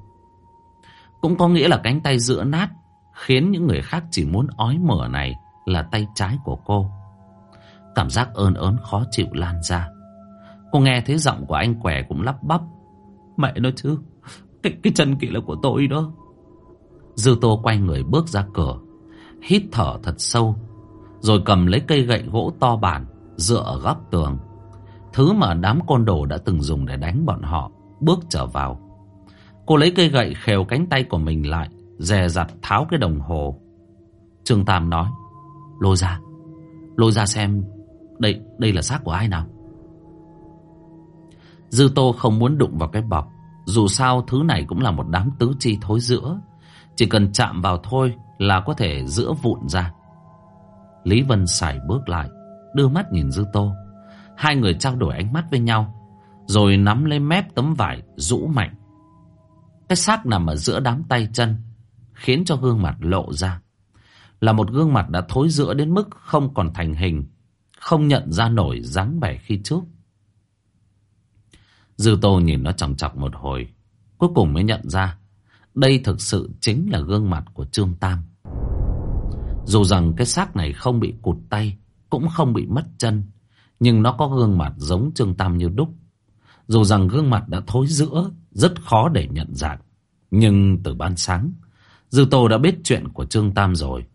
cũng có nghĩa là cánh tay giữa nát Khiến những người khác chỉ muốn ói mửa này Là tay trái của cô Cảm giác ơn ớn khó chịu lan ra Cô nghe thấy giọng của anh quẻ cũng lắp bắp Mẹ nói chứ Cái, cái chân kia là của tôi đó Dư Tô quay người bước ra cửa Hít thở thật sâu Rồi cầm lấy cây gậy gỗ to bản dựa ở góc tường. Thứ mà đám côn đồ đã từng dùng để đánh bọn họ, bước trở vào. Cô lấy cây gậy khều cánh tay của mình lại, dè dặt tháo cái đồng hồ. Trương Tam nói, lôi ra, lôi ra xem đây đây là xác của ai nào. Dư Tô không muốn đụng vào cái bọc, dù sao thứ này cũng là một đám tứ chi thối giữa, chỉ cần chạm vào thôi là có thể giữa vụn ra. Lý Vân xài bước lại, đưa mắt nhìn Dư Tô. Hai người trao đổi ánh mắt với nhau, rồi nắm lấy mép tấm vải rũ mạnh. Cái xác nằm ở giữa đám tay chân, khiến cho gương mặt lộ ra. Là một gương mặt đã thối rữa đến mức không còn thành hình, không nhận ra nổi dáng vẻ khi trước. Dư Tô nhìn nó chòng chọc một hồi, cuối cùng mới nhận ra đây thực sự chính là gương mặt của Trương Tam. Dù rằng cái xác này không bị cụt tay, cũng không bị mất chân, nhưng nó có gương mặt giống Trương Tam như đúc. Dù rằng gương mặt đã thối rữa, rất khó để nhận dạng. Nhưng từ ban sáng, Dư Tô đã biết chuyện của Trương Tam rồi.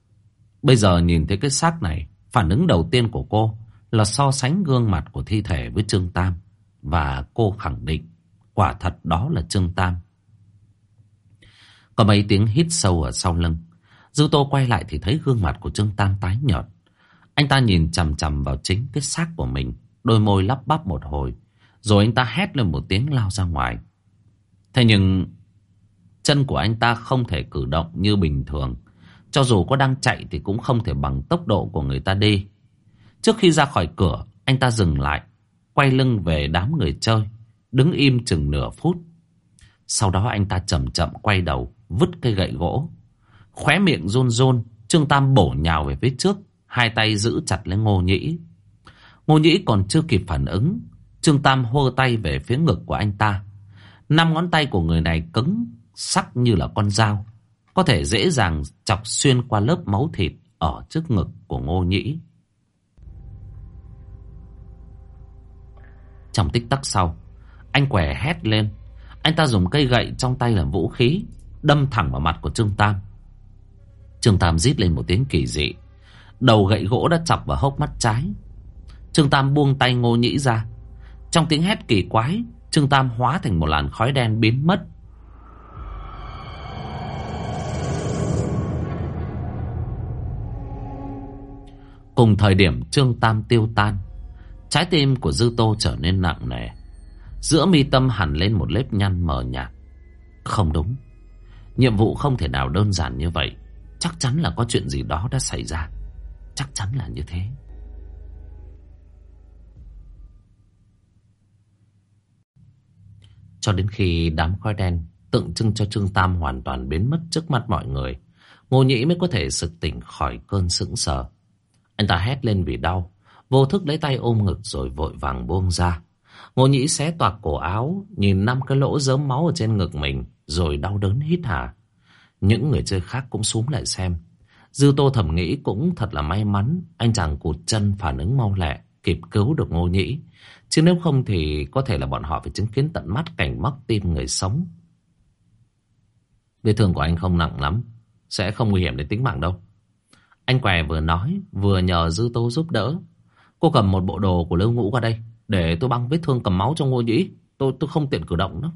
Bây giờ nhìn thấy cái xác này, phản ứng đầu tiên của cô là so sánh gương mặt của thi thể với Trương Tam. Và cô khẳng định, quả thật đó là Trương Tam. Có mấy tiếng hít sâu ở sau lưng. Dư Tô quay lại thì thấy gương mặt của Trương Tam tái nhợt. Anh ta nhìn chằm chằm vào chính cái xác của mình, đôi môi lắp bắp một hồi, rồi anh ta hét lên một tiếng lao ra ngoài. Thế nhưng chân của anh ta không thể cử động như bình thường. Cho dù có đang chạy thì cũng không thể bằng tốc độ của người ta đi. Trước khi ra khỏi cửa, anh ta dừng lại, quay lưng về đám người chơi, đứng im chừng nửa phút. Sau đó anh ta chậm chậm quay đầu, vứt cây gậy gỗ. Khóe miệng run run, Trương Tam bổ nhào về phía trước, Hai tay giữ chặt lấy Ngô Nhĩ. Ngô Nhĩ còn chưa kịp phản ứng. Trương Tam hô tay về phía ngực của anh ta. Năm ngón tay của người này cứng, sắc như là con dao. Có thể dễ dàng chọc xuyên qua lớp máu thịt ở trước ngực của Ngô Nhĩ. Trong tích tắc sau, anh quẻ hét lên. Anh ta dùng cây gậy trong tay làm vũ khí, đâm thẳng vào mặt của Trương Tam. Trương Tam rít lên một tiếng kỳ dị. Đầu gậy gỗ đã chọc vào hốc mắt trái Trương Tam buông tay ngô nhĩ ra. Trong tiếng hét kỳ quái, Trương Tam hóa thành một làn khói đen biến mất. Cùng thời điểm Trương Tam tiêu tan, trái tim của Dư Tô trở nên nặng nề. Giữa mi tâm hẳn lên một nếp nhăn mờ nhạt. Không đúng. Nhiệm vụ không thể nào đơn giản như vậy. Chắc chắn là có chuyện gì đó đã xảy ra. Chắc chắn là như thế. Cho đến khi đám khói đen tượng trưng cho Trương Tam hoàn toàn biến mất trước mắt mọi người, Ngô Nhĩ mới có thể sực tỉnh khỏi cơn sững sờ. Anh ta hét lên vì đau, vô thức lấy tay ôm ngực rồi vội vàng buông ra. Ngô Nhĩ xé toạc cổ áo, nhìn năm cái lỗ dớm máu ở trên ngực mình, rồi đau đớn hít hà. Những người chơi khác cũng xuống lại xem. Dư Tô thầm nghĩ cũng thật là may mắn, anh chàng cụt chân phản ứng mau lẹ, kịp cứu được Ngô Nhĩ. Chứ nếu không thì có thể là bọn họ phải chứng kiến tận mắt cảnh móc tim người sống. Vết thương của anh không nặng lắm, sẽ không nguy hiểm đến tính mạng đâu. Anh què vừa nói, vừa nhờ Dư Tô giúp đỡ. Cô cầm một bộ đồ của Lưu Ngũ qua đây, để tôi băng vết thương cầm máu cho Ngô Nhĩ. Tôi tôi không tiện cử động nữa.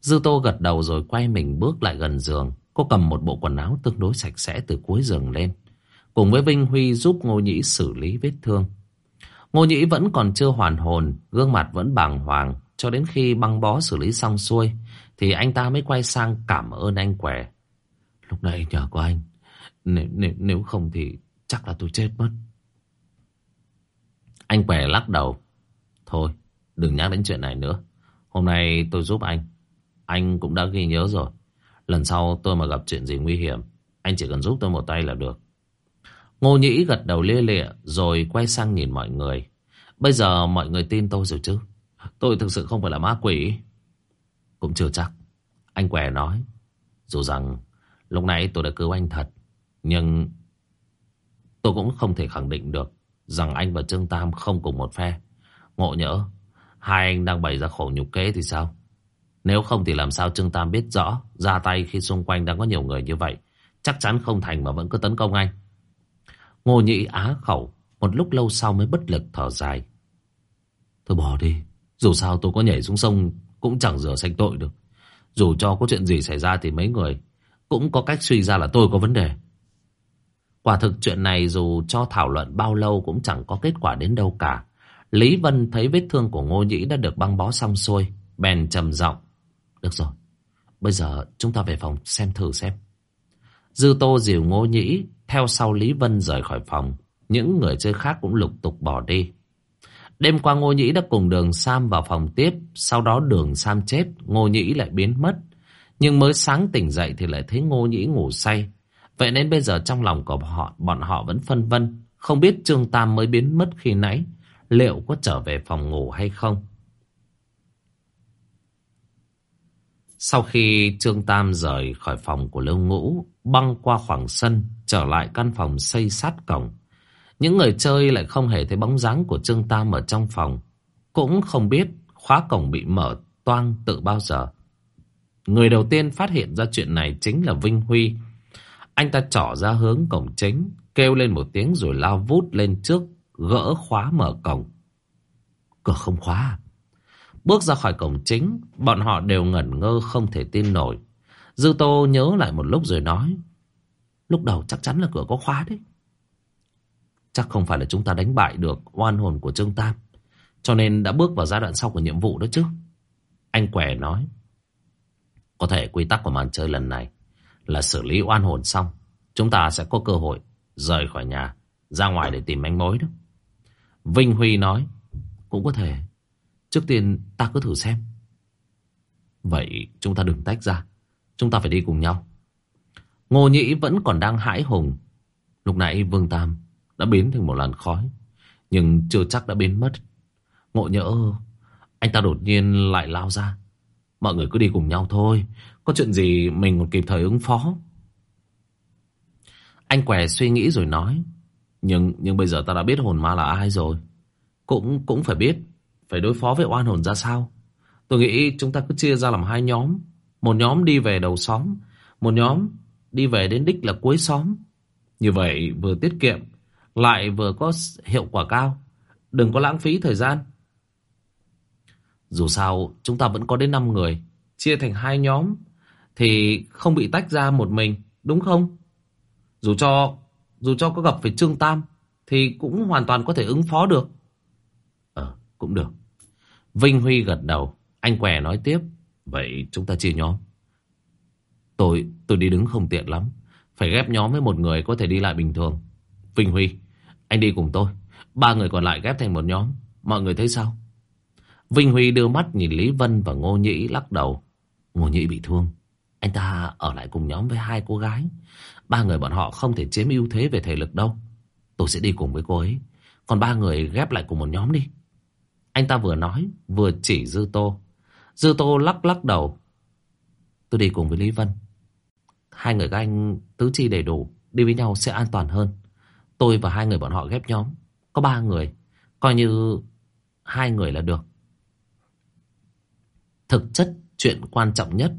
Dư Tô gật đầu rồi quay mình bước lại gần giường. Cô cầm một bộ quần áo tương đối sạch sẽ từ cuối giường lên. Cùng với Vinh Huy giúp Ngô Nhĩ xử lý vết thương. Ngô Nhĩ vẫn còn chưa hoàn hồn, gương mặt vẫn bàng hoàng. Cho đến khi băng bó xử lý xong xuôi, thì anh ta mới quay sang cảm ơn anh Quẻ. Lúc này nhờ có anh, nếu, nếu, nếu không thì chắc là tôi chết mất. Anh Quẻ lắc đầu. Thôi, đừng nhắc đến chuyện này nữa. Hôm nay tôi giúp anh. Anh cũng đã ghi nhớ rồi. Lần sau tôi mà gặp chuyện gì nguy hiểm, anh chỉ cần giúp tôi một tay là được. Ngô Nhĩ gật đầu lia lịa rồi quay sang nhìn mọi người. Bây giờ mọi người tin tôi rồi chứ? Tôi thực sự không phải là ma quỷ. Cũng chưa chắc. Anh què nói. Dù rằng lúc nãy tôi đã cứu anh thật. Nhưng tôi cũng không thể khẳng định được rằng anh và Trương Tam không cùng một phe. Ngộ nhỡ, hai anh đang bày ra khổ nhục kế thì sao? Nếu không thì làm sao Trương Tam biết rõ ra tay khi xung quanh đang có nhiều người như vậy. Chắc chắn không thành mà vẫn cứ tấn công anh. Ngô Nhĩ á khẩu, một lúc lâu sau mới bất lực thở dài. Thôi bỏ đi, dù sao tôi có nhảy xuống sông cũng chẳng rửa sạch tội được. Dù cho có chuyện gì xảy ra thì mấy người cũng có cách suy ra là tôi có vấn đề. Quả thực chuyện này dù cho thảo luận bao lâu cũng chẳng có kết quả đến đâu cả. Lý Vân thấy vết thương của Ngô Nhĩ đã được băng bó xong xuôi, bèn trầm giọng. Được rồi, bây giờ chúng ta về phòng xem thử xem. Dư Tô dìu Ngô Nhĩ theo sau Lý Vân rời khỏi phòng. Những người chơi khác cũng lục tục bỏ đi. Đêm qua Ngô Nhĩ đã cùng đường Sam vào phòng tiếp. Sau đó đường Sam chết, Ngô Nhĩ lại biến mất. Nhưng mới sáng tỉnh dậy thì lại thấy Ngô Nhĩ ngủ say. Vậy nên bây giờ trong lòng của họ, bọn họ vẫn phân vân. Không biết Trương Tam mới biến mất khi nãy. Liệu có trở về phòng ngủ hay không? Sau khi Trương Tam rời khỏi phòng của Lưu Ngũ, băng qua khoảng sân, trở lại căn phòng xây sát cổng. Những người chơi lại không hề thấy bóng dáng của Trương Tam ở trong phòng. Cũng không biết khóa cổng bị mở toang tự bao giờ. Người đầu tiên phát hiện ra chuyện này chính là Vinh Huy. Anh ta trỏ ra hướng cổng chính, kêu lên một tiếng rồi lao vút lên trước, gỡ khóa mở cổng. Cửa không khóa à? Bước ra khỏi cổng chính, bọn họ đều ngẩn ngơ không thể tin nổi. Dư Tô nhớ lại một lúc rồi nói. Lúc đầu chắc chắn là cửa có khóa đấy. Chắc không phải là chúng ta đánh bại được oan hồn của Trương Tam. Cho nên đã bước vào giai đoạn sau của nhiệm vụ đó chứ. Anh què nói. Có thể quy tắc của màn chơi lần này là xử lý oan hồn xong. Chúng ta sẽ có cơ hội rời khỏi nhà, ra ngoài để tìm manh mối đó. Vinh Huy nói. Cũng có thể. Trước tiên ta cứ thử xem. Vậy chúng ta đừng tách ra. Chúng ta phải đi cùng nhau. Ngô Nhĩ vẫn còn đang hãi hùng. Lúc nãy Vương Tam đã biến thành một làn khói. Nhưng chưa chắc đã biến mất. Ngộ nhỡ, anh ta đột nhiên lại lao ra. Mọi người cứ đi cùng nhau thôi. Có chuyện gì mình còn kịp thời ứng phó. Anh què suy nghĩ rồi nói. Nhưng nhưng bây giờ ta đã biết hồn ma là ai rồi. Cũng cũng phải biết phải đối phó với oan hồn ra sao. Tôi nghĩ chúng ta cứ chia ra làm hai nhóm. Một nhóm đi về đầu xóm, một nhóm đi về đến đích là cuối xóm. Như vậy vừa tiết kiệm, lại vừa có hiệu quả cao. Đừng có lãng phí thời gian. Dù sao chúng ta vẫn có đến 5 người. Chia thành hai nhóm. Thì không bị tách ra một mình. Đúng không? Dù cho dù cho có gặp phải Trương Tam. Thì cũng hoàn toàn có thể ứng phó được. Ờ cũng được. Vinh Huy gật đầu. Anh què nói tiếp. Vậy chúng ta chia nhóm. Tôi tôi đi đứng không tiện lắm. Phải ghép nhóm với một người có thể đi lại bình thường. Vinh Huy, anh đi cùng tôi. Ba người còn lại ghép thành một nhóm. Mọi người thấy sao? Vinh Huy đưa mắt nhìn Lý Vân và Ngô Nhĩ lắc đầu. Ngô Nhĩ bị thương. Anh ta ở lại cùng nhóm với hai cô gái. Ba người bọn họ không thể chiếm ưu thế về thể lực đâu. Tôi sẽ đi cùng với cô ấy. Còn ba người ghép lại cùng một nhóm đi. Anh ta vừa nói, vừa chỉ Dư Tô. Dư Tô lắc lắc đầu. Tôi đi cùng với Lý Vân. Hai người các anh tứ chi đầy đủ, đi với nhau sẽ an toàn hơn. Tôi và hai người bọn họ ghép nhóm. Có ba người. Coi như hai người là được. Thực chất, chuyện quan trọng nhất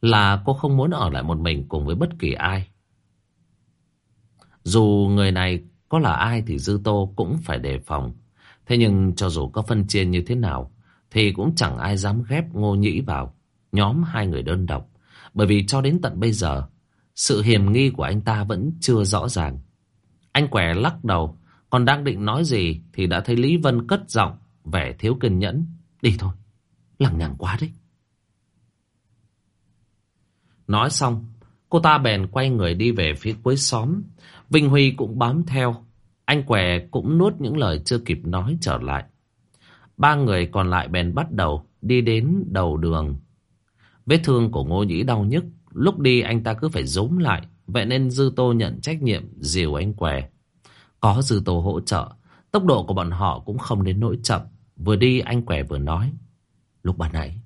là cô không muốn ở lại một mình cùng với bất kỳ ai. Dù người này có là ai thì Dư Tô cũng phải đề phòng. Thế nhưng cho dù có phân chia như thế nào thì cũng chẳng ai dám ghép Ngô Nhĩ vào nhóm hai người đơn độc. Bởi vì cho đến tận bây giờ sự hiểm nghi của anh ta vẫn chưa rõ ràng. Anh quẻ lắc đầu còn đang định nói gì thì đã thấy Lý Vân cất giọng vẻ thiếu kiên nhẫn. Đi thôi, lằng nhằng quá đấy. Nói xong, cô ta bèn quay người đi về phía cuối xóm. Vinh Huy cũng bám theo. Anh què cũng nuốt những lời chưa kịp nói trở lại. Ba người còn lại bèn bắt đầu đi đến đầu đường. Vết thương của Ngô Nhĩ đau nhức. Lúc đi anh ta cứ phải rúm lại. Vậy nên Dư Tô nhận trách nhiệm dìu anh què. Có Dư Tô hỗ trợ. Tốc độ của bọn họ cũng không đến nỗi chậm. Vừa đi anh què vừa nói. Lúc ban nãy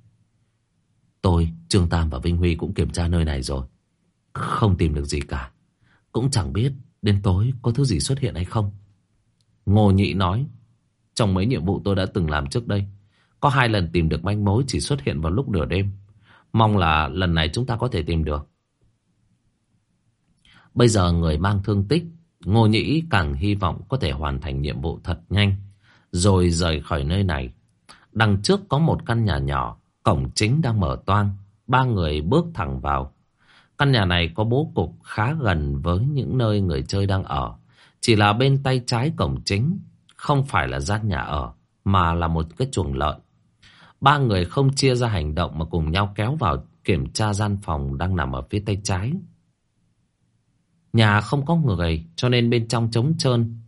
Tôi, Trương Tam và Vinh Huy cũng kiểm tra nơi này rồi. Không tìm được gì cả. Cũng chẳng biết đến tối có thứ gì xuất hiện hay không. Ngô Nhị nói, trong mấy nhiệm vụ tôi đã từng làm trước đây, có hai lần tìm được manh mối chỉ xuất hiện vào lúc nửa đêm. Mong là lần này chúng ta có thể tìm được. Bây giờ người mang thương tích, Ngô Nhĩ càng hy vọng có thể hoàn thành nhiệm vụ thật nhanh, rồi rời khỏi nơi này. Đằng trước có một căn nhà nhỏ, Cổng chính đang mở toang, ba người bước thẳng vào. Căn nhà này có bố cục khá gần với những nơi người chơi đang ở. Chỉ là bên tay trái cổng chính, không phải là gian nhà ở, mà là một cái chuồng lợn. Ba người không chia ra hành động mà cùng nhau kéo vào kiểm tra gian phòng đang nằm ở phía tay trái. Nhà không có người cho nên bên trong trống trơn.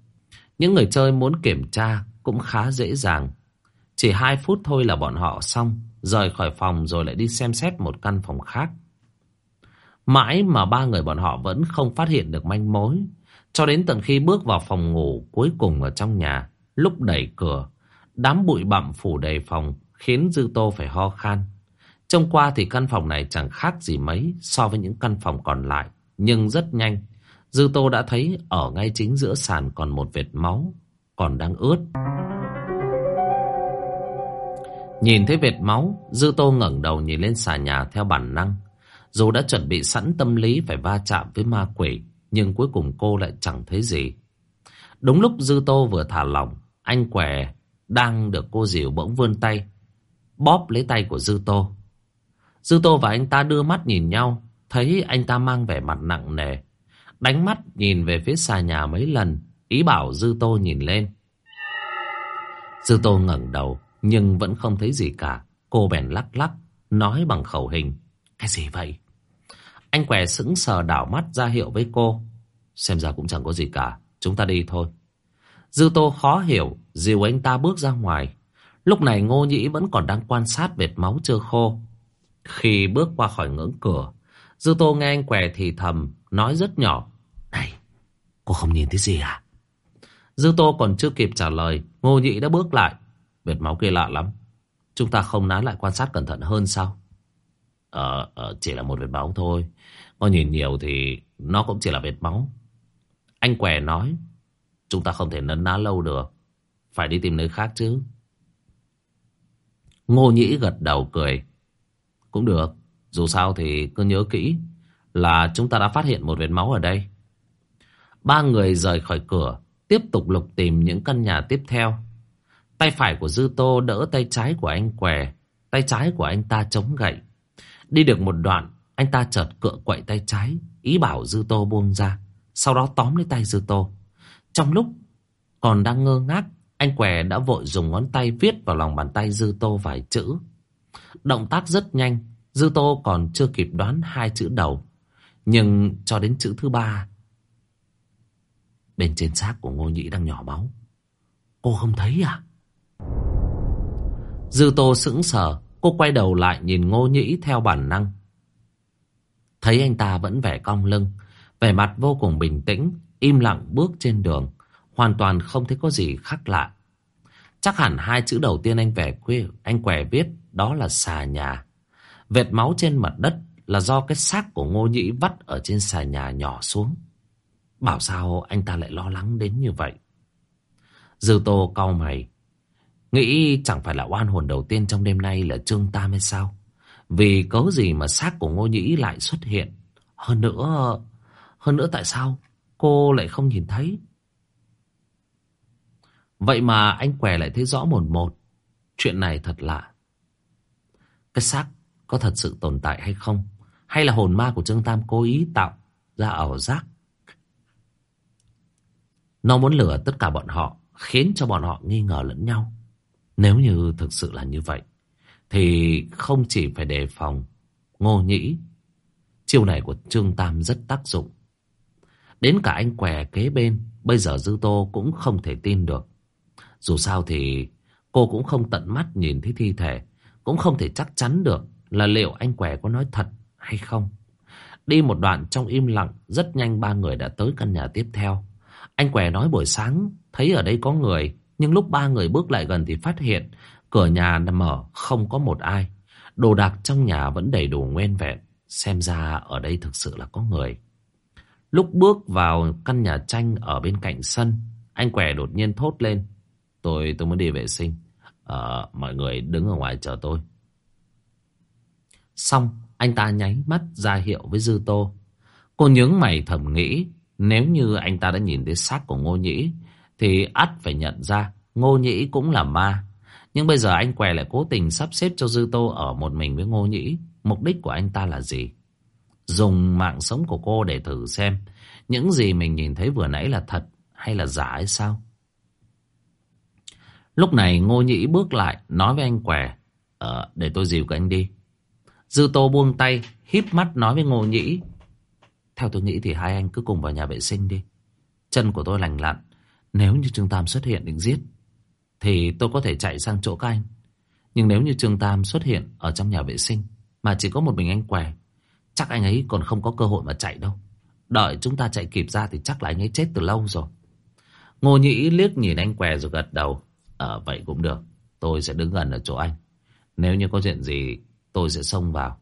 Những người chơi muốn kiểm tra cũng khá dễ dàng. Chỉ hai phút thôi là bọn họ xong rời khỏi phòng rồi lại đi xem xét một căn phòng khác. Mãi mà ba người bọn họ vẫn không phát hiện được manh mối. Cho đến tận khi bước vào phòng ngủ cuối cùng ở trong nhà, lúc đẩy cửa, đám bụi bặm phủ đầy phòng khiến Dư Tô phải ho khan. Trông qua thì căn phòng này chẳng khác gì mấy so với những căn phòng còn lại. Nhưng rất nhanh, Dư Tô đã thấy ở ngay chính giữa sàn còn một vệt máu, còn đang ướt. Nhìn thấy vệt máu, Dư Tô ngẩng đầu nhìn lên xà nhà theo bản năng. Dù đã chuẩn bị sẵn tâm lý phải va chạm với ma quỷ, nhưng cuối cùng cô lại chẳng thấy gì. Đúng lúc Dư Tô vừa thả lỏng, anh què đang được cô dìu bỗng vươn tay, bóp lấy tay của Dư Tô. Dư Tô và anh ta đưa mắt nhìn nhau, thấy anh ta mang vẻ mặt nặng nề. Đánh mắt nhìn về phía xà nhà mấy lần, ý bảo Dư Tô nhìn lên. Dư Tô ngẩng đầu, nhưng vẫn không thấy gì cả Cô bèn lắc lắc Nói bằng khẩu hình Cái gì vậy anh què sững sờ đảo mắt ra hiệu với cô. Xem ra cũng chẳng có gì cả. Chúng ta đi thôi. Dư tô khó hiểu Dìu anh ta bước ra ngoài. Lúc này ngô nhĩ vẫn còn đang quan sát vệt máu chưa khô. Khi bước qua khỏi ngưỡng cửa Dư tô nghe anh què thì thầm Nói rất nhỏ. Này cô không nhìn thấy gì à? Dư tô còn chưa kịp trả lời Ngô nhĩ đã bước lại. Vệt máu kia lạ lắm. Chúng ta không nán lại quan sát cẩn thận hơn sao? Ờ, ờ chỉ là một vệt máu thôi. Có nhìn nhiều thì nó cũng chỉ là vệt máu. Anh què nói, chúng ta không thể nấn ná lâu được. Phải đi tìm nơi khác chứ. Ngô Nhĩ gật đầu cười. Cũng được, dù sao thì cứ nhớ kỹ là chúng ta đã phát hiện một vệt máu ở đây. Ba người rời khỏi cửa, tiếp tục lục tìm những căn nhà tiếp theo. Tay phải của Dư Tô đỡ tay trái của anh què. Tay trái của anh ta chống gậy. Đi được một đoạn, anh ta chợt cựa quậy tay trái, ý bảo Dư Tô buông ra. Sau đó tóm lấy tay Dư Tô. Trong lúc còn đang ngơ ngác, anh què đã vội dùng ngón tay viết vào lòng bàn tay Dư Tô vài chữ. Động tác rất nhanh, Dư Tô còn chưa kịp đoán hai chữ đầu. Nhưng cho đến chữ thứ ba, bên trên xác của Ngô Nhĩ đang nhỏ máu. Cô không thấy à? Dư Tô sững sờ, cô quay đầu lại nhìn Ngô Nhĩ theo bản năng. Thấy anh ta vẫn vẻ cong lưng, vẻ mặt vô cùng bình tĩnh, im lặng bước trên đường, hoàn toàn không thấy có gì khác lạ. Chắc hẳn hai chữ đầu tiên anh vẻ quê, anh quẻ viết đó là xà nhà. Vệt máu trên mặt đất là do cái xác của Ngô Nhĩ vắt ở trên xà nhà nhỏ xuống. Bảo sao anh ta lại lo lắng đến như vậy? Dư Tô cau mày. Nghĩ chẳng phải là oan hồn đầu tiên trong đêm nay là Trương Tam hay sao? Vì có gì mà xác của Ngô Nhĩ lại xuất hiện? Hơn nữa... Hơn nữa tại sao cô lại không nhìn thấy? Vậy mà anh què lại thấy rõ một một. Chuyện này thật lạ. Cái xác có thật sự tồn tại hay không? Hay là hồn ma của Trương Tam cố ý tạo ra ảo giác? Nó muốn lừa tất cả bọn họ, khiến cho bọn họ nghi ngờ lẫn nhau. Nếu như thực sự là như vậy, thì không chỉ phải đề phòng ngô nhĩ. Chiêu này của Trương Tam rất tác dụng. Đến cả anh què kế bên, bây giờ Dư Tô cũng không thể tin được. Dù sao thì cô cũng không tận mắt nhìn thấy thi thể, cũng không thể chắc chắn được là liệu anh què có nói thật hay không. Đi một đoạn trong im lặng, rất nhanh ba người đã tới căn nhà tiếp theo. Anh què nói buổi sáng thấy ở đây có người, nhưng lúc ba người bước lại gần thì phát hiện cửa nhà nằm mở không có một ai. Đồ đạc trong nhà vẫn đầy đủ nguyên vẹn, xem ra ở đây thực sự là có người. Lúc bước vào căn nhà tranh ở bên cạnh sân, anh què đột nhiên thốt lên. Tôi tôi muốn đi vệ sinh. À, mọi người đứng ở ngoài chờ tôi. Xong, anh ta nháy mắt ra hiệu với Dư Tô. Cô nhướng mày thầm nghĩ, nếu như anh ta đã nhìn thấy xác của Ngô Nhĩ, thì ắt phải nhận ra Ngô Nhĩ cũng là ma. Nhưng bây giờ anh què lại cố tình sắp xếp cho Dư Tô ở một mình với Ngô Nhĩ. Mục đích của anh ta là gì? Dùng mạng sống của cô để thử xem những gì mình nhìn thấy vừa nãy là thật hay là giả hay sao? Lúc này Ngô Nhĩ bước lại nói với anh què Ờ, để tôi dìu cả anh đi. Dư Tô buông tay, híp mắt nói với Ngô Nhĩ. Theo tôi nghĩ thì hai anh cứ cùng vào nhà vệ sinh đi. Chân của tôi lành lặn. Nếu như Trương Tam xuất hiện định giết, thì tôi có thể chạy sang chỗ các anh. Nhưng nếu như Trương Tam xuất hiện ở trong nhà vệ sinh, mà chỉ có một mình anh què, chắc anh ấy còn không có cơ hội mà chạy đâu. Đợi chúng ta chạy kịp ra thì chắc là anh ấy chết từ lâu rồi. Ngô Nhĩ liếc nhìn anh què rồi gật đầu. Ờ vậy cũng được. Tôi sẽ đứng gần ở chỗ anh. Nếu như có chuyện gì tôi sẽ xông vào.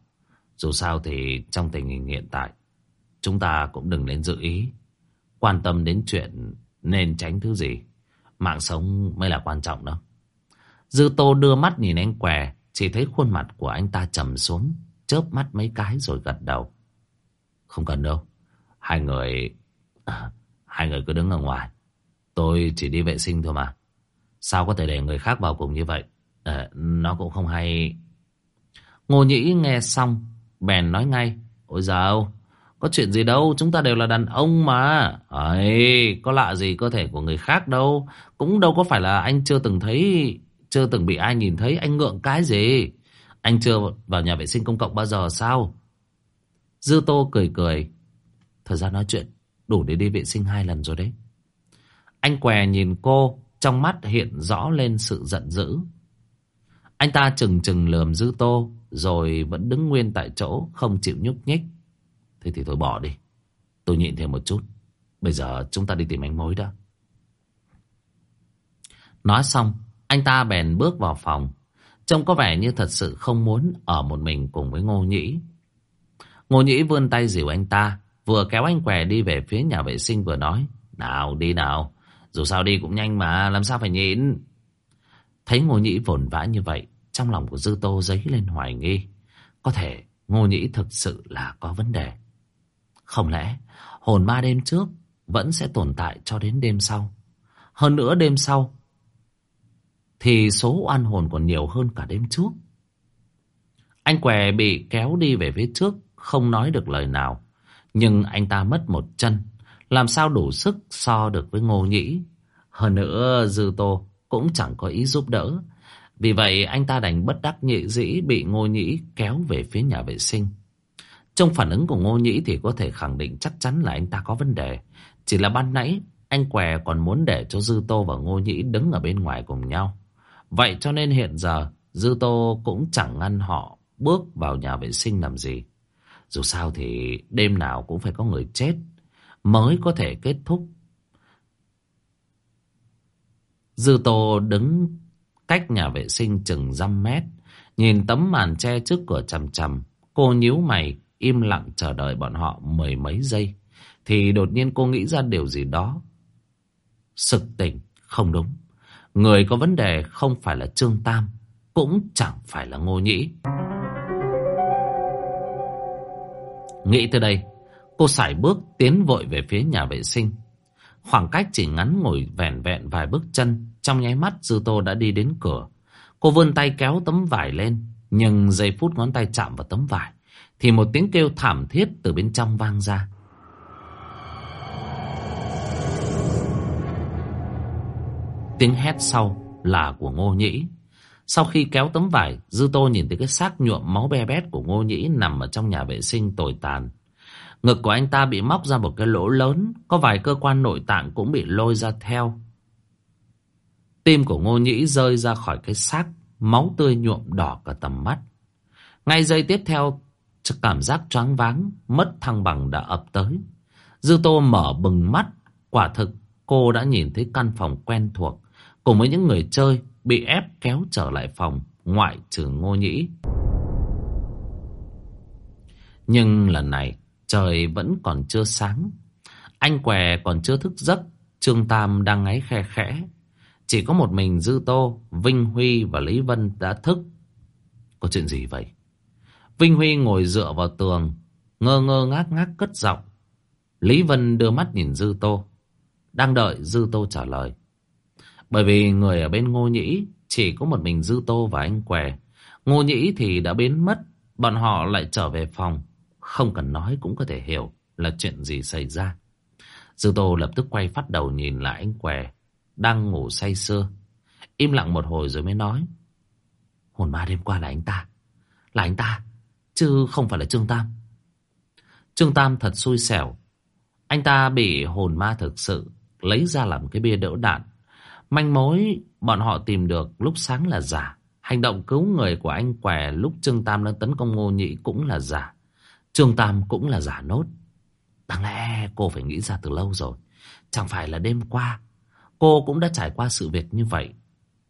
Dù sao thì trong tình hình hiện tại chúng ta cũng đừng nên dự ý. Quan tâm đến chuyện nên tránh thứ gì. Mạng sống mới là quan trọng đó. Dư Tô đưa mắt nhìn anh què. Chỉ thấy khuôn mặt của anh ta trầm xuống. Chớp mắt mấy cái rồi gật đầu. Không cần đâu. Hai người... À, hai người cứ đứng ở ngoài. Tôi chỉ đi vệ sinh thôi mà. Sao có thể để người khác vào cùng như vậy? À, nó cũng không hay... Ngô Nhĩ nghe xong, bèn nói ngay. Ôi dào, có chuyện gì đâu, chúng ta đều là đàn ông mà. Ấy, có lạ gì cơ thể của người khác đâu. Cũng đâu có phải là anh chưa từng thấy, chưa từng bị ai nhìn thấy, anh ngượng cái gì. Anh chưa vào nhà vệ sinh công cộng bao giờ sao? Dư Tô cười cười. Thời gian nói chuyện, đủ để đi vệ sinh hai lần rồi đấy. Anh què nhìn cô, trong mắt hiện rõ lên sự giận dữ. Anh ta chừng chừng lườm Dư Tô, rồi vẫn đứng nguyên tại chỗ, không chịu nhúc nhích. Thế thì thôi bỏ đi. Tôi nhịn thêm một chút. Bây giờ chúng ta đi tìm anh mối đã. Nói xong, anh ta bèn bước vào phòng. Trông có vẻ như thật sự không muốn ở một mình cùng với Ngô Nhĩ. Ngô Nhĩ vươn tay dìu anh ta, vừa kéo anh què đi về phía nhà vệ sinh vừa nói. Nào, đi nào. Dù sao đi cũng nhanh mà, làm sao phải nhịn. Thấy Ngô Nhĩ vồn vã như vậy, trong lòng của Dư Tô dấy lên hoài nghi. Có thể Ngô Nhĩ thực sự là có vấn đề. Không lẽ hồn ma đêm trước vẫn sẽ tồn tại cho đến đêm sau? Hơn nữa đêm sau, Thì số oan hồn còn nhiều hơn cả đêm trước. Anh què bị kéo đi về phía trước Không nói được lời nào. Nhưng anh ta mất một chân Làm sao đủ sức so được với ngô nhĩ? Hơn nữa Dư Tô cũng chẳng có ý giúp đỡ. Vì vậy anh ta đành bất đắc nhị dĩ Bị ngô nhĩ kéo về phía nhà vệ sinh. Trong phản ứng của ngô nhĩ Thì có thể khẳng định chắc chắn là anh ta có vấn đề. Chỉ là ban nãy, Anh què còn muốn để cho Dư Tô và ngô nhĩ Đứng ở bên ngoài cùng nhau. Vậy cho nên hiện giờ, Dư Tô cũng chẳng ngăn họ Bước vào nhà vệ sinh làm gì. Dù sao thì đêm nào cũng phải có người chết Mới có thể kết thúc. Dư Tô đứng cách nhà vệ sinh chừng dăm mét, Nhìn tấm màn che trước cửa chằm chằm. Cô nhíu mày Im lặng chờ đợi bọn họ mười mấy giây, Thì đột nhiên cô nghĩ ra điều gì đó. Sực tỉnh Không đúng. Người có vấn đề không phải là Trương Tam, Cũng chẳng phải là Ngô Nhĩ. Nghĩ tới đây, Cô sải bước tiến vội về phía nhà vệ sinh. Khoảng cách chỉ ngắn ngồi vẹn vẹn vài bước chân, Trong nháy mắt Dư Tô đã đi đến cửa. Cô vươn tay kéo tấm vải lên, Nhưng giây phút ngón tay chạm vào tấm vải thì một tiếng kêu thảm thiết từ bên trong vang ra Tiếng hét sau là của Ngô Nhĩ. Sau khi kéo tấm vải, Dư Tô nhìn thấy cái xác nhuộm máu be bét của Ngô Nhĩ nằm ở trong nhà vệ sinh tồi tàn. Ngực của anh ta bị móc ra một cái lỗ lớn, có vài cơ quan nội tạng cũng bị lôi ra theo. Tim của Ngô Nhĩ rơi ra khỏi cái xác, máu tươi nhuộm đỏ cả tầm mắt. Ngay giây tiếp theo, cảm giác choáng váng, mất thăng bằng đã ập tới. Dư Tô mở bừng mắt, quả thực cô đã nhìn thấy căn phòng quen thuộc cùng với những người chơi bị ép kéo trở lại phòng ngoại trừ ngô nhĩ. Nhưng lần này trời vẫn còn chưa sáng. Anh què còn chưa thức giấc, Trương Tam đang ngáy khe khẽ. Chỉ có một mình Dư Tô, Vinh Huy và Lý Vân đã thức. Có chuyện gì vậy? Vinh Huy ngồi dựa vào tường, ngơ ngơ ngác ngác cất giọng. Lý Vân đưa mắt nhìn Dư Tô, đang đợi Dư Tô trả lời. Bởi vì người ở bên Ngô Nhĩ chỉ có một mình Dư Tô và anh què. Ngô Nhĩ thì đã biến mất, bọn họ lại trở về phòng. Không cần nói cũng có thể hiểu là chuyện gì xảy ra. Dư Tô lập tức quay phát đầu nhìn lại anh què, đang ngủ say sưa. Im lặng một hồi rồi mới nói. Hồn ma đêm qua là anh ta. Là anh ta, chứ không phải là Trương Tam. Trương Tam thật xui xẻo. Anh ta bị hồn ma thực sự lấy ra làm cái bia đỡ đạn. Manh mối bọn họ tìm được lúc sáng là giả. Hành động cứu người của anh què lúc Trương Tam đang tấn công Ngô Nhị cũng là giả. Trương Tam cũng là giả nốt. Đáng lẽ cô phải nghĩ ra từ lâu rồi. Chẳng phải là đêm qua. Cô cũng đã trải qua sự việc như vậy.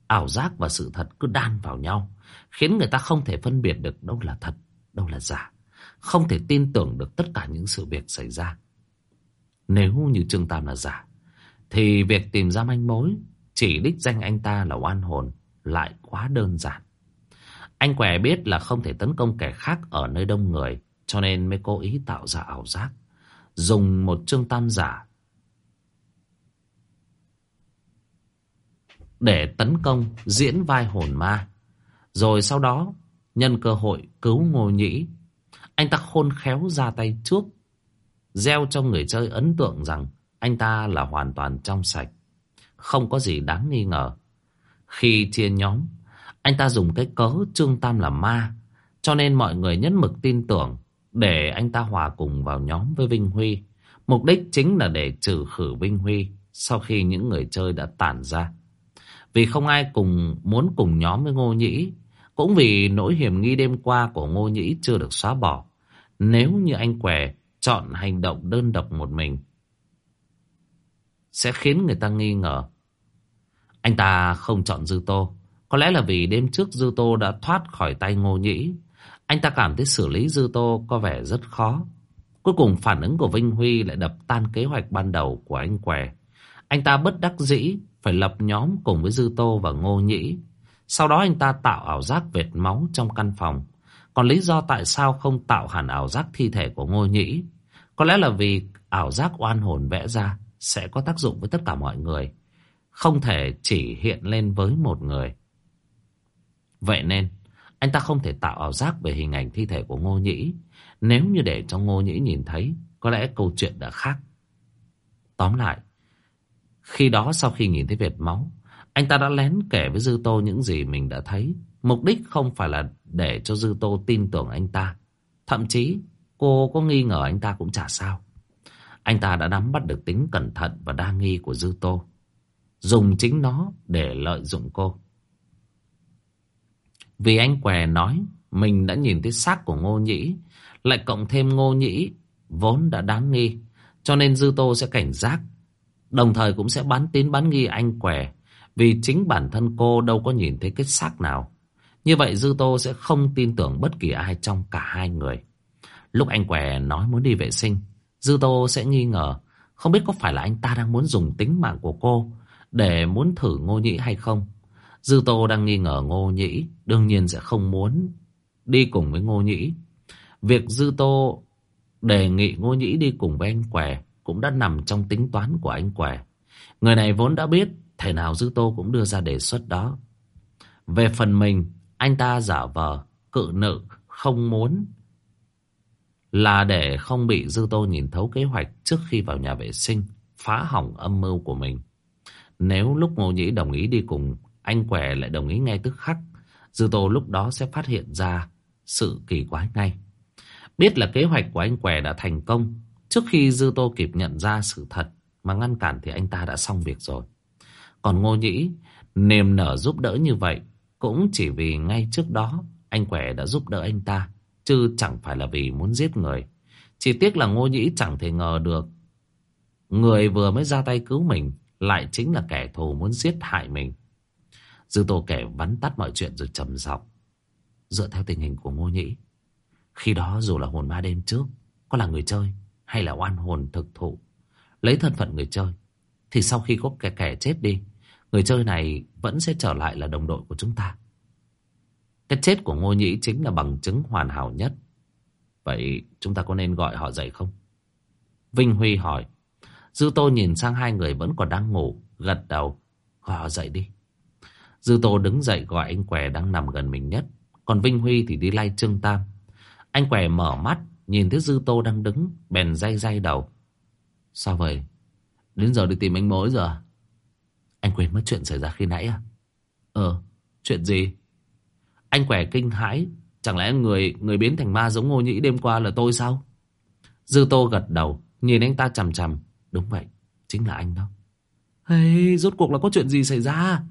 Ảo giác và sự thật cứ đan vào nhau. Khiến người ta không thể phân biệt được đâu là thật, đâu là giả. Không thể tin tưởng được tất cả những sự việc xảy ra. Nếu như Trương Tam là giả. Thì việc tìm ra manh mối chỉ đích danh anh ta là oan hồn lại quá đơn giản. Anh què biết là không thể tấn công kẻ khác ở nơi đông người, cho nên mới cố ý tạo ra ảo giác. Dùng một trương tam giả để tấn công diễn vai hồn ma. Rồi sau đó nhân cơ hội cứu Ngô Nhĩ. Anh ta khôn khéo ra tay trước, gieo cho người chơi ấn tượng rằng anh ta là hoàn toàn trong sạch không có gì đáng nghi ngờ. Khi chia nhóm, anh ta dùng cái cớ Trương Tam là ma, cho nên mọi người nhất mực tin tưởng để anh ta hòa cùng vào nhóm với Vinh Huy. Mục đích chính là để trừ khử Vinh Huy sau khi những người chơi đã tản ra. Vì không ai cùng muốn cùng nhóm với Ngô Nhĩ, cũng vì nỗi hiểm nghi đêm qua của Ngô Nhĩ chưa được xóa bỏ. Nếu như anh què chọn hành động đơn độc một mình, sẽ khiến người ta nghi ngờ. Anh ta không chọn Dư Tô. Có lẽ là vì đêm trước Dư Tô đã thoát khỏi tay Ngô Nhĩ. Anh ta cảm thấy xử lý Dư Tô có vẻ rất khó. Cuối cùng phản ứng của Vinh Huy lại đập tan kế hoạch ban đầu của anh què. Anh ta bất đắc dĩ phải lập nhóm cùng với Dư Tô và Ngô Nhĩ. Sau đó anh ta tạo ảo giác vệt máu trong căn phòng. Còn lý do tại sao không tạo hẳn ảo giác thi thể của Ngô Nhĩ? Có lẽ là vì ảo giác oan hồn vẽ ra sẽ có tác dụng với tất cả mọi người. Không thể chỉ hiện lên với một người. Vậy nên anh ta không thể tạo ảo giác về hình ảnh thi thể của Ngô Nhĩ. Nếu như để cho Ngô Nhĩ nhìn thấy, có lẽ câu chuyện đã khác. Tóm lại, khi đó sau khi nhìn thấy vệt máu, anh ta đã lén kể với Dư Tô những gì mình đã thấy. Mục đích không phải là để cho Dư Tô tin tưởng anh ta. Thậm chí cô có nghi ngờ anh ta cũng chả sao. Anh ta đã nắm bắt được tính cẩn thận và đa nghi của Dư Tô. Dùng chính nó để lợi dụng cô. Vì anh què nói mình đã nhìn thấy xác của Ngô Nhĩ, lại cộng thêm Ngô Nhĩ vốn đã đáng nghi, cho nên Dư Tô sẽ cảnh giác. Đồng thời cũng sẽ bán tín bán nghi anh què, vì chính bản thân cô đâu có nhìn thấy cái xác nào. Như vậy Dư Tô sẽ không tin tưởng bất kỳ ai trong cả hai người. Lúc anh què nói muốn đi vệ sinh, Dư Tô sẽ nghi ngờ, không biết có phải là anh ta đang muốn dùng tính mạng của cô để muốn thử Ngô Nhĩ hay không. Dư Tô đang nghi ngờ Ngô Nhĩ, đương nhiên sẽ không muốn đi cùng với Ngô Nhĩ. Việc Dư Tô đề nghị Ngô Nhĩ đi cùng với anh Què cũng đã nằm trong tính toán của anh Què. Người này vốn đã biết, thể nào Dư Tô cũng đưa ra đề xuất đó. Về phần mình, anh ta giả vờ, cự nữ, không muốn là để không bị Dư Tô nhìn thấu kế hoạch trước khi vào nhà vệ sinh, phá hỏng âm mưu của mình. Nếu lúc Ngô Nhĩ đồng ý đi cùng, anh Què lại đồng ý ngay tức khắc, Dư Tô lúc đó sẽ phát hiện ra sự kỳ quái ngay. Biết là kế hoạch của anh Què đã thành công, trước khi Dư Tô kịp nhận ra sự thật mà ngăn cản thì anh ta đã xong việc rồi. Còn Ngô Nhĩ, niềm nở giúp đỡ như vậy, cũng chỉ vì ngay trước đó anh Quẻ đã giúp đỡ anh ta, chứ chẳng phải là vì muốn giết người. Chỉ tiếc là Ngô Nhĩ chẳng thể ngờ được người vừa mới ra tay cứu mình lại chính là kẻ thù muốn giết hại mình. Dư Tô kể vắn tắt mọi chuyện rồi trầm giọng Dựa theo tình hình của Ngô Nhĩ Khi đó dù là hồn ma đêm trước Có là người chơi hay là oan hồn thực thụ Lấy thân phận người chơi Thì sau khi có kẻ kẻ chết đi Người chơi này vẫn sẽ trở lại là đồng đội của chúng ta Cái chết của Ngô Nhĩ chính là bằng chứng hoàn hảo nhất Vậy chúng ta có nên gọi họ dậy không? Vinh Huy hỏi Dư Tô nhìn sang hai người vẫn còn đang ngủ Gật đầu Gọi họ dậy đi Dư Tô đứng dậy gọi anh què đang nằm gần mình nhất. Còn Vinh Huy thì đi lay Trương Tam. Anh què mở mắt, nhìn thấy Dư Tô đang đứng, bèn day day đầu. Sao vậy? Đến giờ đi tìm anh mối rồi à? Anh quên mất chuyện xảy ra khi nãy à? Ờ, chuyện gì? Anh què kinh hãi. Chẳng lẽ người người biến thành ma giống ngô nhĩ đêm qua là tôi sao? Dư Tô gật đầu, nhìn anh ta chằm chằm. Đúng vậy, chính là anh đó. Hey, rốt cuộc là có chuyện gì xảy ra?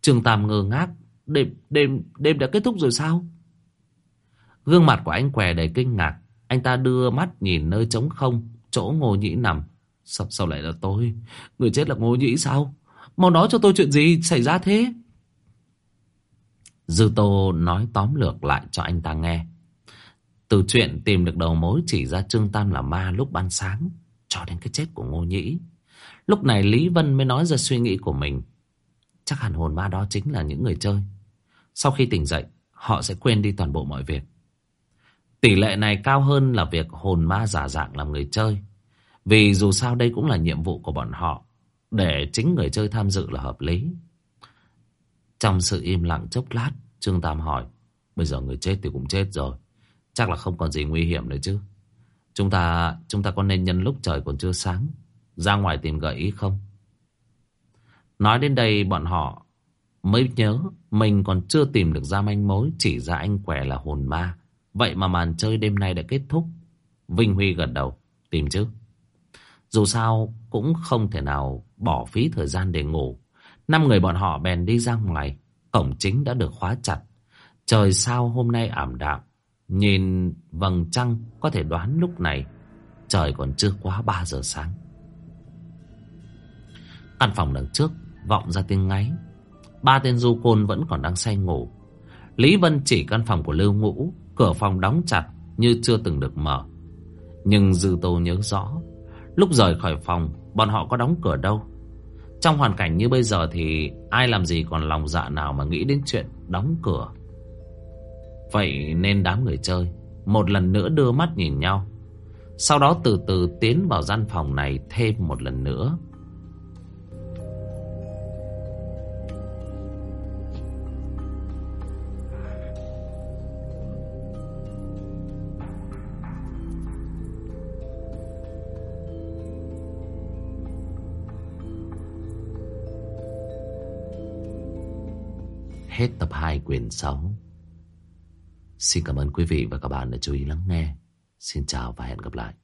trường Tam ngơ ngác. Đêm, đêm, đêm đã kết thúc rồi sao? Gương mặt của anh què đầy kinh ngạc. Anh ta đưa mắt nhìn nơi trống không, chỗ ngô nhĩ nằm. Sao, sao lại là tôi? Người chết là ngô nhĩ sao? Mau nói cho tôi chuyện gì xảy ra thế? Dư Tô nói tóm lược lại cho anh ta nghe. Từ chuyện tìm được đầu mối chỉ ra Trương Tam là ma lúc ban sáng, cho đến cái chết của Ngô Nhĩ. Lúc này Lý Vân mới nói ra suy nghĩ của mình. Chắc hẳn hồn ma đó chính là những người chơi. Sau khi tỉnh dậy, họ sẽ quên đi toàn bộ mọi việc. Tỷ lệ này cao hơn là việc hồn ma giả dạng làm người chơi. Vì dù sao đây cũng là nhiệm vụ của bọn họ. Để chính người chơi tham dự là hợp lý. Trong sự im lặng chốc lát, Trương Tam hỏi. Bây giờ người chết thì cũng chết rồi. Chắc là không còn gì nguy hiểm nữa chứ. Chúng ta chúng ta có nên nhân lúc trời còn chưa sáng ra ngoài tìm gợi ý không? Nói đến đây bọn họ mới nhớ mình còn chưa tìm được ra manh mối chỉ ra anh què là hồn ma. Vậy mà màn chơi đêm nay đã kết thúc. Vinh Huy gật đầu. Tìm chứ. Dù sao cũng không thể nào bỏ phí thời gian để ngủ. Năm người bọn họ bèn đi ra ngoài. Cổng chính đã được khóa chặt. Trời sao hôm nay ảm đạm. Nhìn vầng trăng có thể đoán lúc này trời còn chưa quá 3 giờ sáng. Căn phòng đằng trước vọng ra tiếng ngáy. Ba tên du côn vẫn còn đang say ngủ. Lý Vân chỉ căn phòng của Lưu Ngũ, cửa phòng đóng chặt như chưa từng được mở. Nhưng Dư Tô nhớ rõ, lúc rời khỏi phòng, bọn họ có đóng cửa đâu. Trong hoàn cảnh như bây giờ thì ai làm gì còn lòng dạ nào mà nghĩ đến chuyện đóng cửa. Vậy nên đám người chơi một lần nữa đưa mắt nhìn nhau. Sau đó từ từ tiến vào gian phòng này thêm một lần nữa. Hết tập 2 quyển 6. Xin cảm ơn quý vị và các bạn đã chú ý lắng nghe. Xin chào và hẹn gặp lại.